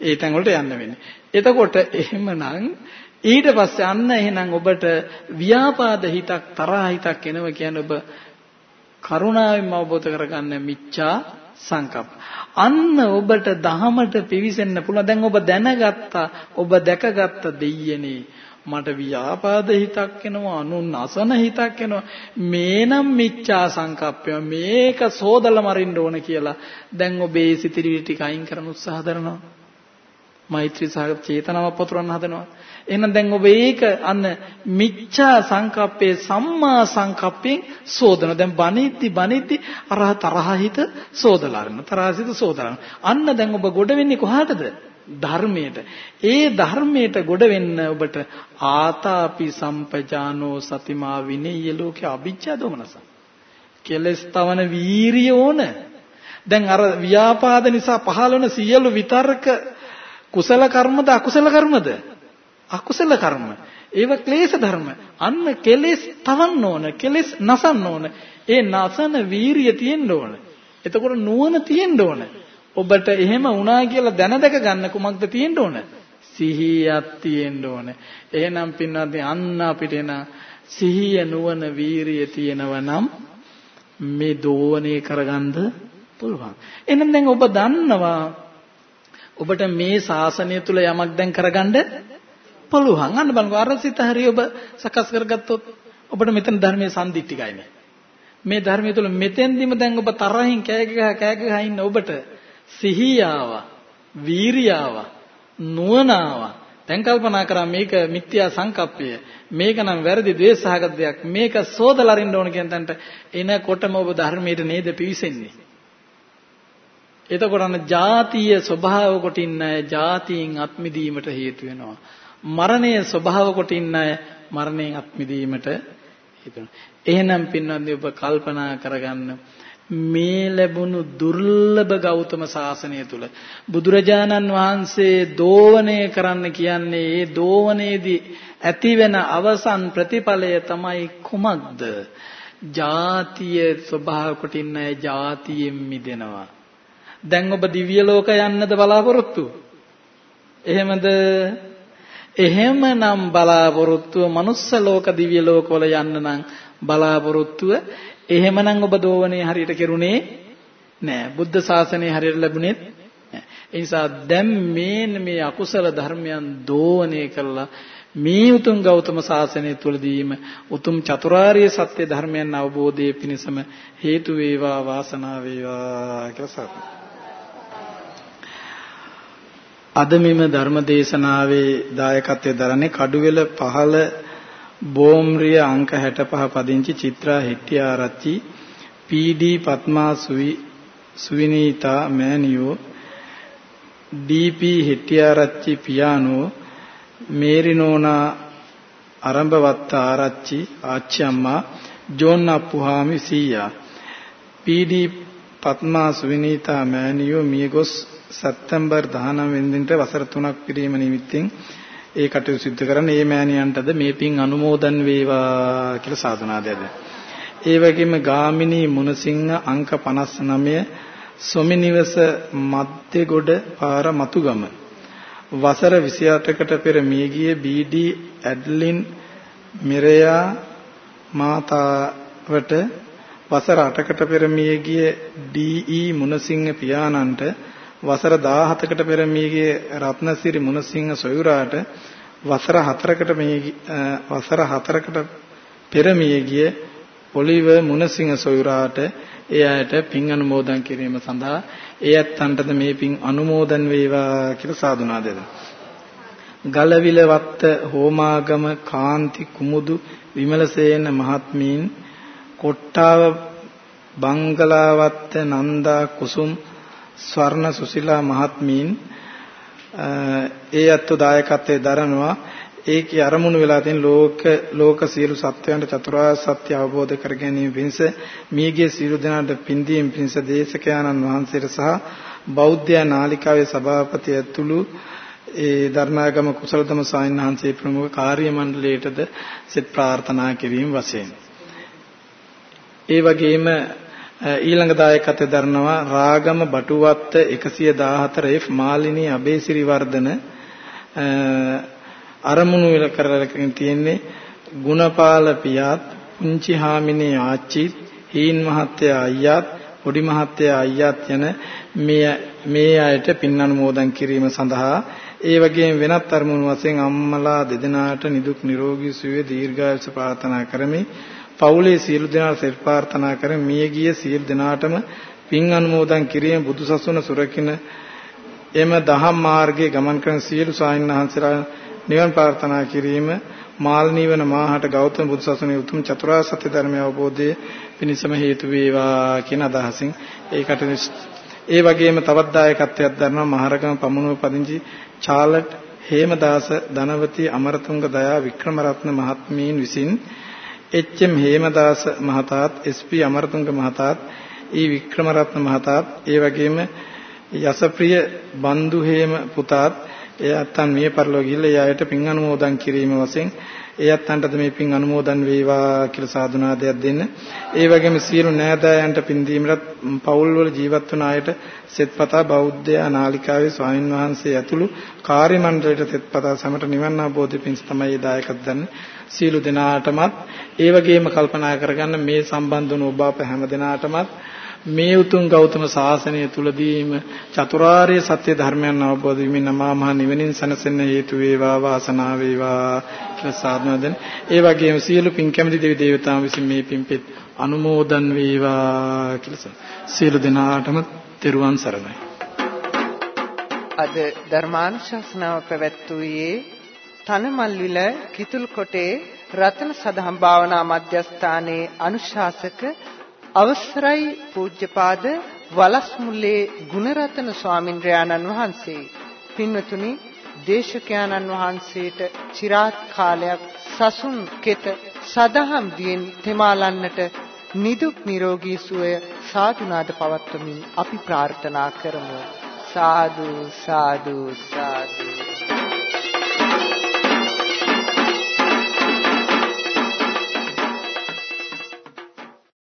ඒ තැන් වලට යන්න වෙන්නේ. එතකොට එහෙමනම් ඊට පස්සේ අන්න එහෙනම් ඔබට ව්‍යාපාද හිතක් තරහ හිතක් එනවා කියන්නේ ඔබ කරුණාවෙන් අවබෝධ කරගන්න මිච්ඡා සංකප්ප. අන්න ඔබට දහමට පිවිසෙන්න පුළුවන්. දැන් ඔබ දැනගත්තා, ඔබ දැකගත්ත දෙයියනේ මට ව්‍යාපාද හිතක් එනවා, අනුන් අසන හිතක් එනවා. මේනම් මිච්ඡා සංකප්පය. මේක සෝදල මරින්න ඕන කියලා. දැන් ඔබේ සිතිවිලි ටික අයින් කරන්න උත්සාහ කරනවා. මෛත්‍රී සහගත චේතනාවක් පතුරවන්න හදනවා. එහෙනම් දැන් ඔබ ඒක අන්න මිච්ඡා සංකප්පේ සම්මා සංකප්පෙන් සෝදන. දැන් බණිද්දි බණිද්දි අර තරහ හිත සෝදලා ගන්න. තරහ හිත සෝදලා අන්න දැන් ඔබ ගොඩ වෙන්නේ කොහාටද? ධර්මයට. ඒ ධර්මයට ගොඩ වෙන්න ඔබට ආතාපි සම්පජානෝ සතිමා විනේය ලෝකේ අභිජ්ජා දොමනස. කෙලස් තවන වීරිය ඕන. දැන් අර ව්‍යාපාද නිසා පහළ වෙන සියලු විතර්ක කුසල කර්මද අකුසල කර්මද? අකුසල කර්ම. ඒව ක්ලේශ ධර්ම. අන්න කෙලෙස් තවන්න ඕන, කෙලෙස් නසන්න ඕන. ඒ නසන වීරිය තියෙන්න ඕන. එතකොට නුවණ තියෙන්න ඕන. ඔබට එහෙම වුණා කියලා දැනදක ගන්න කුමක්ද තියෙන්න ඕන? සිහියක් තියෙන්න ඕන. එහෙනම් පින්වත්නි අන්න අපිට එන සිහිය නුවණ වීරිය තියෙනව නම් මේ දෝවනේ කරගන්න පුළුවන්. එහෙනම් දැන් ඔබ දන්නවා ඔබට මේ ශාසනය තුල යමක් දැන් කරගන්න පුළුවන්. අන්න බලන්න අර සිත හරිය ඔබ සකස් කරගත්තොත් ඔබට මෙතන ධර්මයේ සම්දිත්තිකයිනේ. මේ ධර්මයේ තුල මෙතෙන්දිම දැන් ඔබ තරහින් කෑ ගහ කෑ ගහ ඉන්න ඔබට සිහිය ආවා, වීරිය ආවා, නුවණ ආවා. දැන් කල්පනා කරා මේක මිත්‍යා සංකප්පය. මේක නම් වැරදි ද්වේෂසහගත දෙයක්. මේක සෝදලා අරින්න ඕන කියන තැනට එනකොටම ඔබ ධර්මයේ නේද පිවිසෙන්නේ. එතකොට අන්න ජාතිය ස්වභාව කොට ඉන්න අය ජාතියෙන් අත්මිදීමට හේතු වෙනවා. මරණය ස්වභාව කොට ඉන්න අය මරණයෙන් අත්මිදීමට හේතු වෙනවා. එහෙනම් පින්වත්නි ඔබ කල්පනා කරගන්න මේ ලැබුණු දුර්ලභ ගෞතම සාසනය තුල බුදුරජාණන් වහන්සේ දෝවණය කරන්න කියන්නේ ඒ දෝවණේදී ඇතිවෙන අවසන් ප්‍රතිඵලය තමයි කුමක්ද? ජාතිය ස්වභාව කොට ඉන්න අය ජාතියෙන් මිදෙනවා. දැන් ඔබ දිව්‍ය ලෝක යන්නද බලාපොරොත්තු? එහෙමද? එහෙමනම් බලාපොරොත්තුව මනුස්ස ලෝක දිව්‍ය ලෝකවල යන්න නම් බලාපොරොත්තුව එහෙමනම් ඔබ දෝවනේ හරියට කෙරුණේ නෑ. බුද්ධ ශාසනය හරියට ලැබුණේ නෑ. ඒ නිසා දැන් මේ මේ අකුසල ධර්මයන් දෝවනේ කරලා මේ උතුම් ගෞතම සාසනය තුලදීම උතුම් චතුරාර්ය සත්‍ය ධර්මයන් අවබෝධයේ පිණසම හේතු වේවා වාසනාව වේවා කියලා සාකච්ඡා අද මෙම ධර්ම දේශනාවේ දායකත්වයේ දරන්නේ කඩුවෙල පහළ බෝම්රිය අංක 65 පදිංචි චිත්‍රා හෙට්ටිආරච්චි පීඩී පත්මා සුවි සුවිනීතා මෑනියෝ ඩීපී හෙට්ටිආරච්චි පියානෝ මේරිනෝනා ආරම්භවත්ත ආරච්චි ආච්චි අම්මා ජෝන් අප්පුහාමි සීයා. පීඩී පත්මා සුවිනීතා මෑනියෝ මියගොස් සැප්තැම්බර් 19 වෙනිදාට වසර 3ක් පිරීම නිමිත්තෙන් ඒ කටයුතු සිදු කරන මේ මෑණියන්ටද මේ පින් අනුමෝදන් වේවා කියලා සාදුනාදයද. ඒ වගේම ගාමිණී මුණසිංහ අංක 59 සොමිනිවස මැද්දේගොඩ පාර මතුගම වසර 28කට පෙර මියගිය බීඩී ඇඩ්ලින් මිරයා මාතාවට වසර 8කට පෙර මියගිය ඩී.ඊ. මුණසිංහ පියාණන්ට වසර 17කට පෙර මියගේ රත්නසිරි මුණසිංහ සොයුරාට වසර 4කට මේ වසර 4කට පෙර මියගිය ඔලිව මුණසිංහ සොයුරාට ඒ අයට පින් අනුමෝදන් කිරීම සඳහා ඒ ඇත්තන්ටද මේ පින් අනුමෝදන් වේවා කියලා සාදුනා දෙන්න. ගලවිල වත්ත හෝමාගම කාන්ති කුමුදු විමලසේන මහත්මීන් කොට්ටාව බංගලාවත්ත නන්දා කුසුම් ස්වර්ණ සුසිලා මහත්මීන් ඒ අත්ව දායකත්වයේ දරනවා. ඒකේ අරමුණු වෙලා තියෙන ලෝක ලෝක සියලු සත්වයන්ට චතුරාර්ය සත්‍ය අවබෝධ කර ගැනීම පිණිස මියගේ සියලු දෙනාට පින්දීම් පිණිස දේශකයාණන් වහන්සේට සහ බෞද්ධ නාලිකාවේ සභාපති ඇතුළු ඒ දර්ණාගම කුසලතම සාමිනහන්සේ ප්‍රමුඛ කාර්ය මණ්ඩලයටද සෙත් ප්‍රාර්ථනා කිරීම වශයෙන්. ඒ වගේම ඊළඟ දායකත්වයේ දරනවා රාගම බටුවත්ත 114 F මාලිනී අබේසිරි වර්ධන අරමුණු වෙල කරගෙන තියෙන්නේ ගුණපාල පියාත් පුංචි හාමිනේ ආච්චිත් හීන් මහත්තයා අයියාත් පොඩි මහත්තයා අයියාත් යන මේ මේ අයට පින් අනුමෝදන් කිරීම සඳහා ඒ වගේම වෙනත් අරමුණු වශයෙන් අම්මලා දෙදෙනාට නිදුක් නිරෝගී සුවය දීර්ඝායුෂ ප්‍රාර්ථනා කරමි. පවුලේ සියලු දෙනාට සෙත් ප්‍රාර්ථනා කරමින් මියගිය සියලු දෙනාටම පින් අනුමෝදන් කිරීම බුදුසසුන සුරකින්න එම දහම් මාර්ගයේ ගමන් කරන සියලු සාහිණහන්සලා නිවන් ප්‍රාර්ථනා කිරීම මාල්නී වන මාහට ගෞතම බුදුසසුනේ උතුම් චතුරාර්ය සත්‍ය ධර්මය අවබෝධයේ පිණසම හේතු වේවා කියන අදහසින් ඒකට ඒ වගේම තවත් දායකත්වයක් දරනවා මහරගම පමුණුව පදිංචි චාලට් හේමදාස ධනවති අමරතුංග දයා වික්‍රමරත්න මහත්මීන් විසින් එච්.එම්. හේමදාස මහතාත් එස්.පී. අමරතුංග මහතාත් ඊ වික්‍රමරත්න මහතාත් ඒ වගේම යසප්‍රිය බන්දු හේම පුතාත් ඒ අත්තන් මිය පරලෝ ගිහිල්ලා ඒ අයට පින් අනුමෝදන් කිරීම වශයෙන් ඒ අත්තන්ටද මේ පින් අනුමෝදන් වේවා කියලා සාදුනාදයක් දෙන්න. ඒ වගේම සියලු නෑදෑයන්ට පින් දීමලත් පවුල් වල ජීවත් වන අයට සෙත්පතා බෞද්ධයා නාලිකාවේ ස්වාමින් වහන්සේ ඇතුළු කාර්ය මණ්ඩලයට සෙත්පතා සමට නිවන් අවබෝධ පිණිස තමයි දායකත්ව දන්නේ. සියලු දෙනාටමත් ඒ වගේම කල්පනා කරගන්න මේ සම්බන්ධ වුණු ඔබ අප හැම දෙනාටමත් මේ උතුම් ගෞතම සාසනය තුලදීම චතුරාර්ය සත්‍ය ධර්මයන් අවබෝධ වීමෙන් නමා මහ නිවෙනින් සැනසෙන්න හේතු වේවා වාසනාව වේවා කියලා සාධනදෙන. ඒ වගේම සියලු පින් කැමති දෙවි දේවතාවුන් විසින් මේ පින්පෙත් අනුමෝදන් වේවා කියලා සියලු දෙනාටම තෙරුවන් සරණයි. අද ධර්මානුශාසනාව පැවැත්වුවේ තනමල්විල කිතුල්කොටේ රතන සදහම් භාවනා මධ්‍යස්ථානයේ අනුශාසක අවසරයි පූජ්‍යපාද වලස්මුල්ලේ ගුණරතන ස්වාමින්ද්‍රයාණන් වහන්සේ. පින්වතුනි දේශකයාණන් වහන්සේට চিරාත් කාලයක් සසුන් කෙත සදහම් දියෙන් තෙමාලන්නට නිදුක් නිරෝගී සුවය සාදුනාද පවත්වමින් අපි ප්‍රාර්ථනා කරමු. සාදු සාදු සාදු.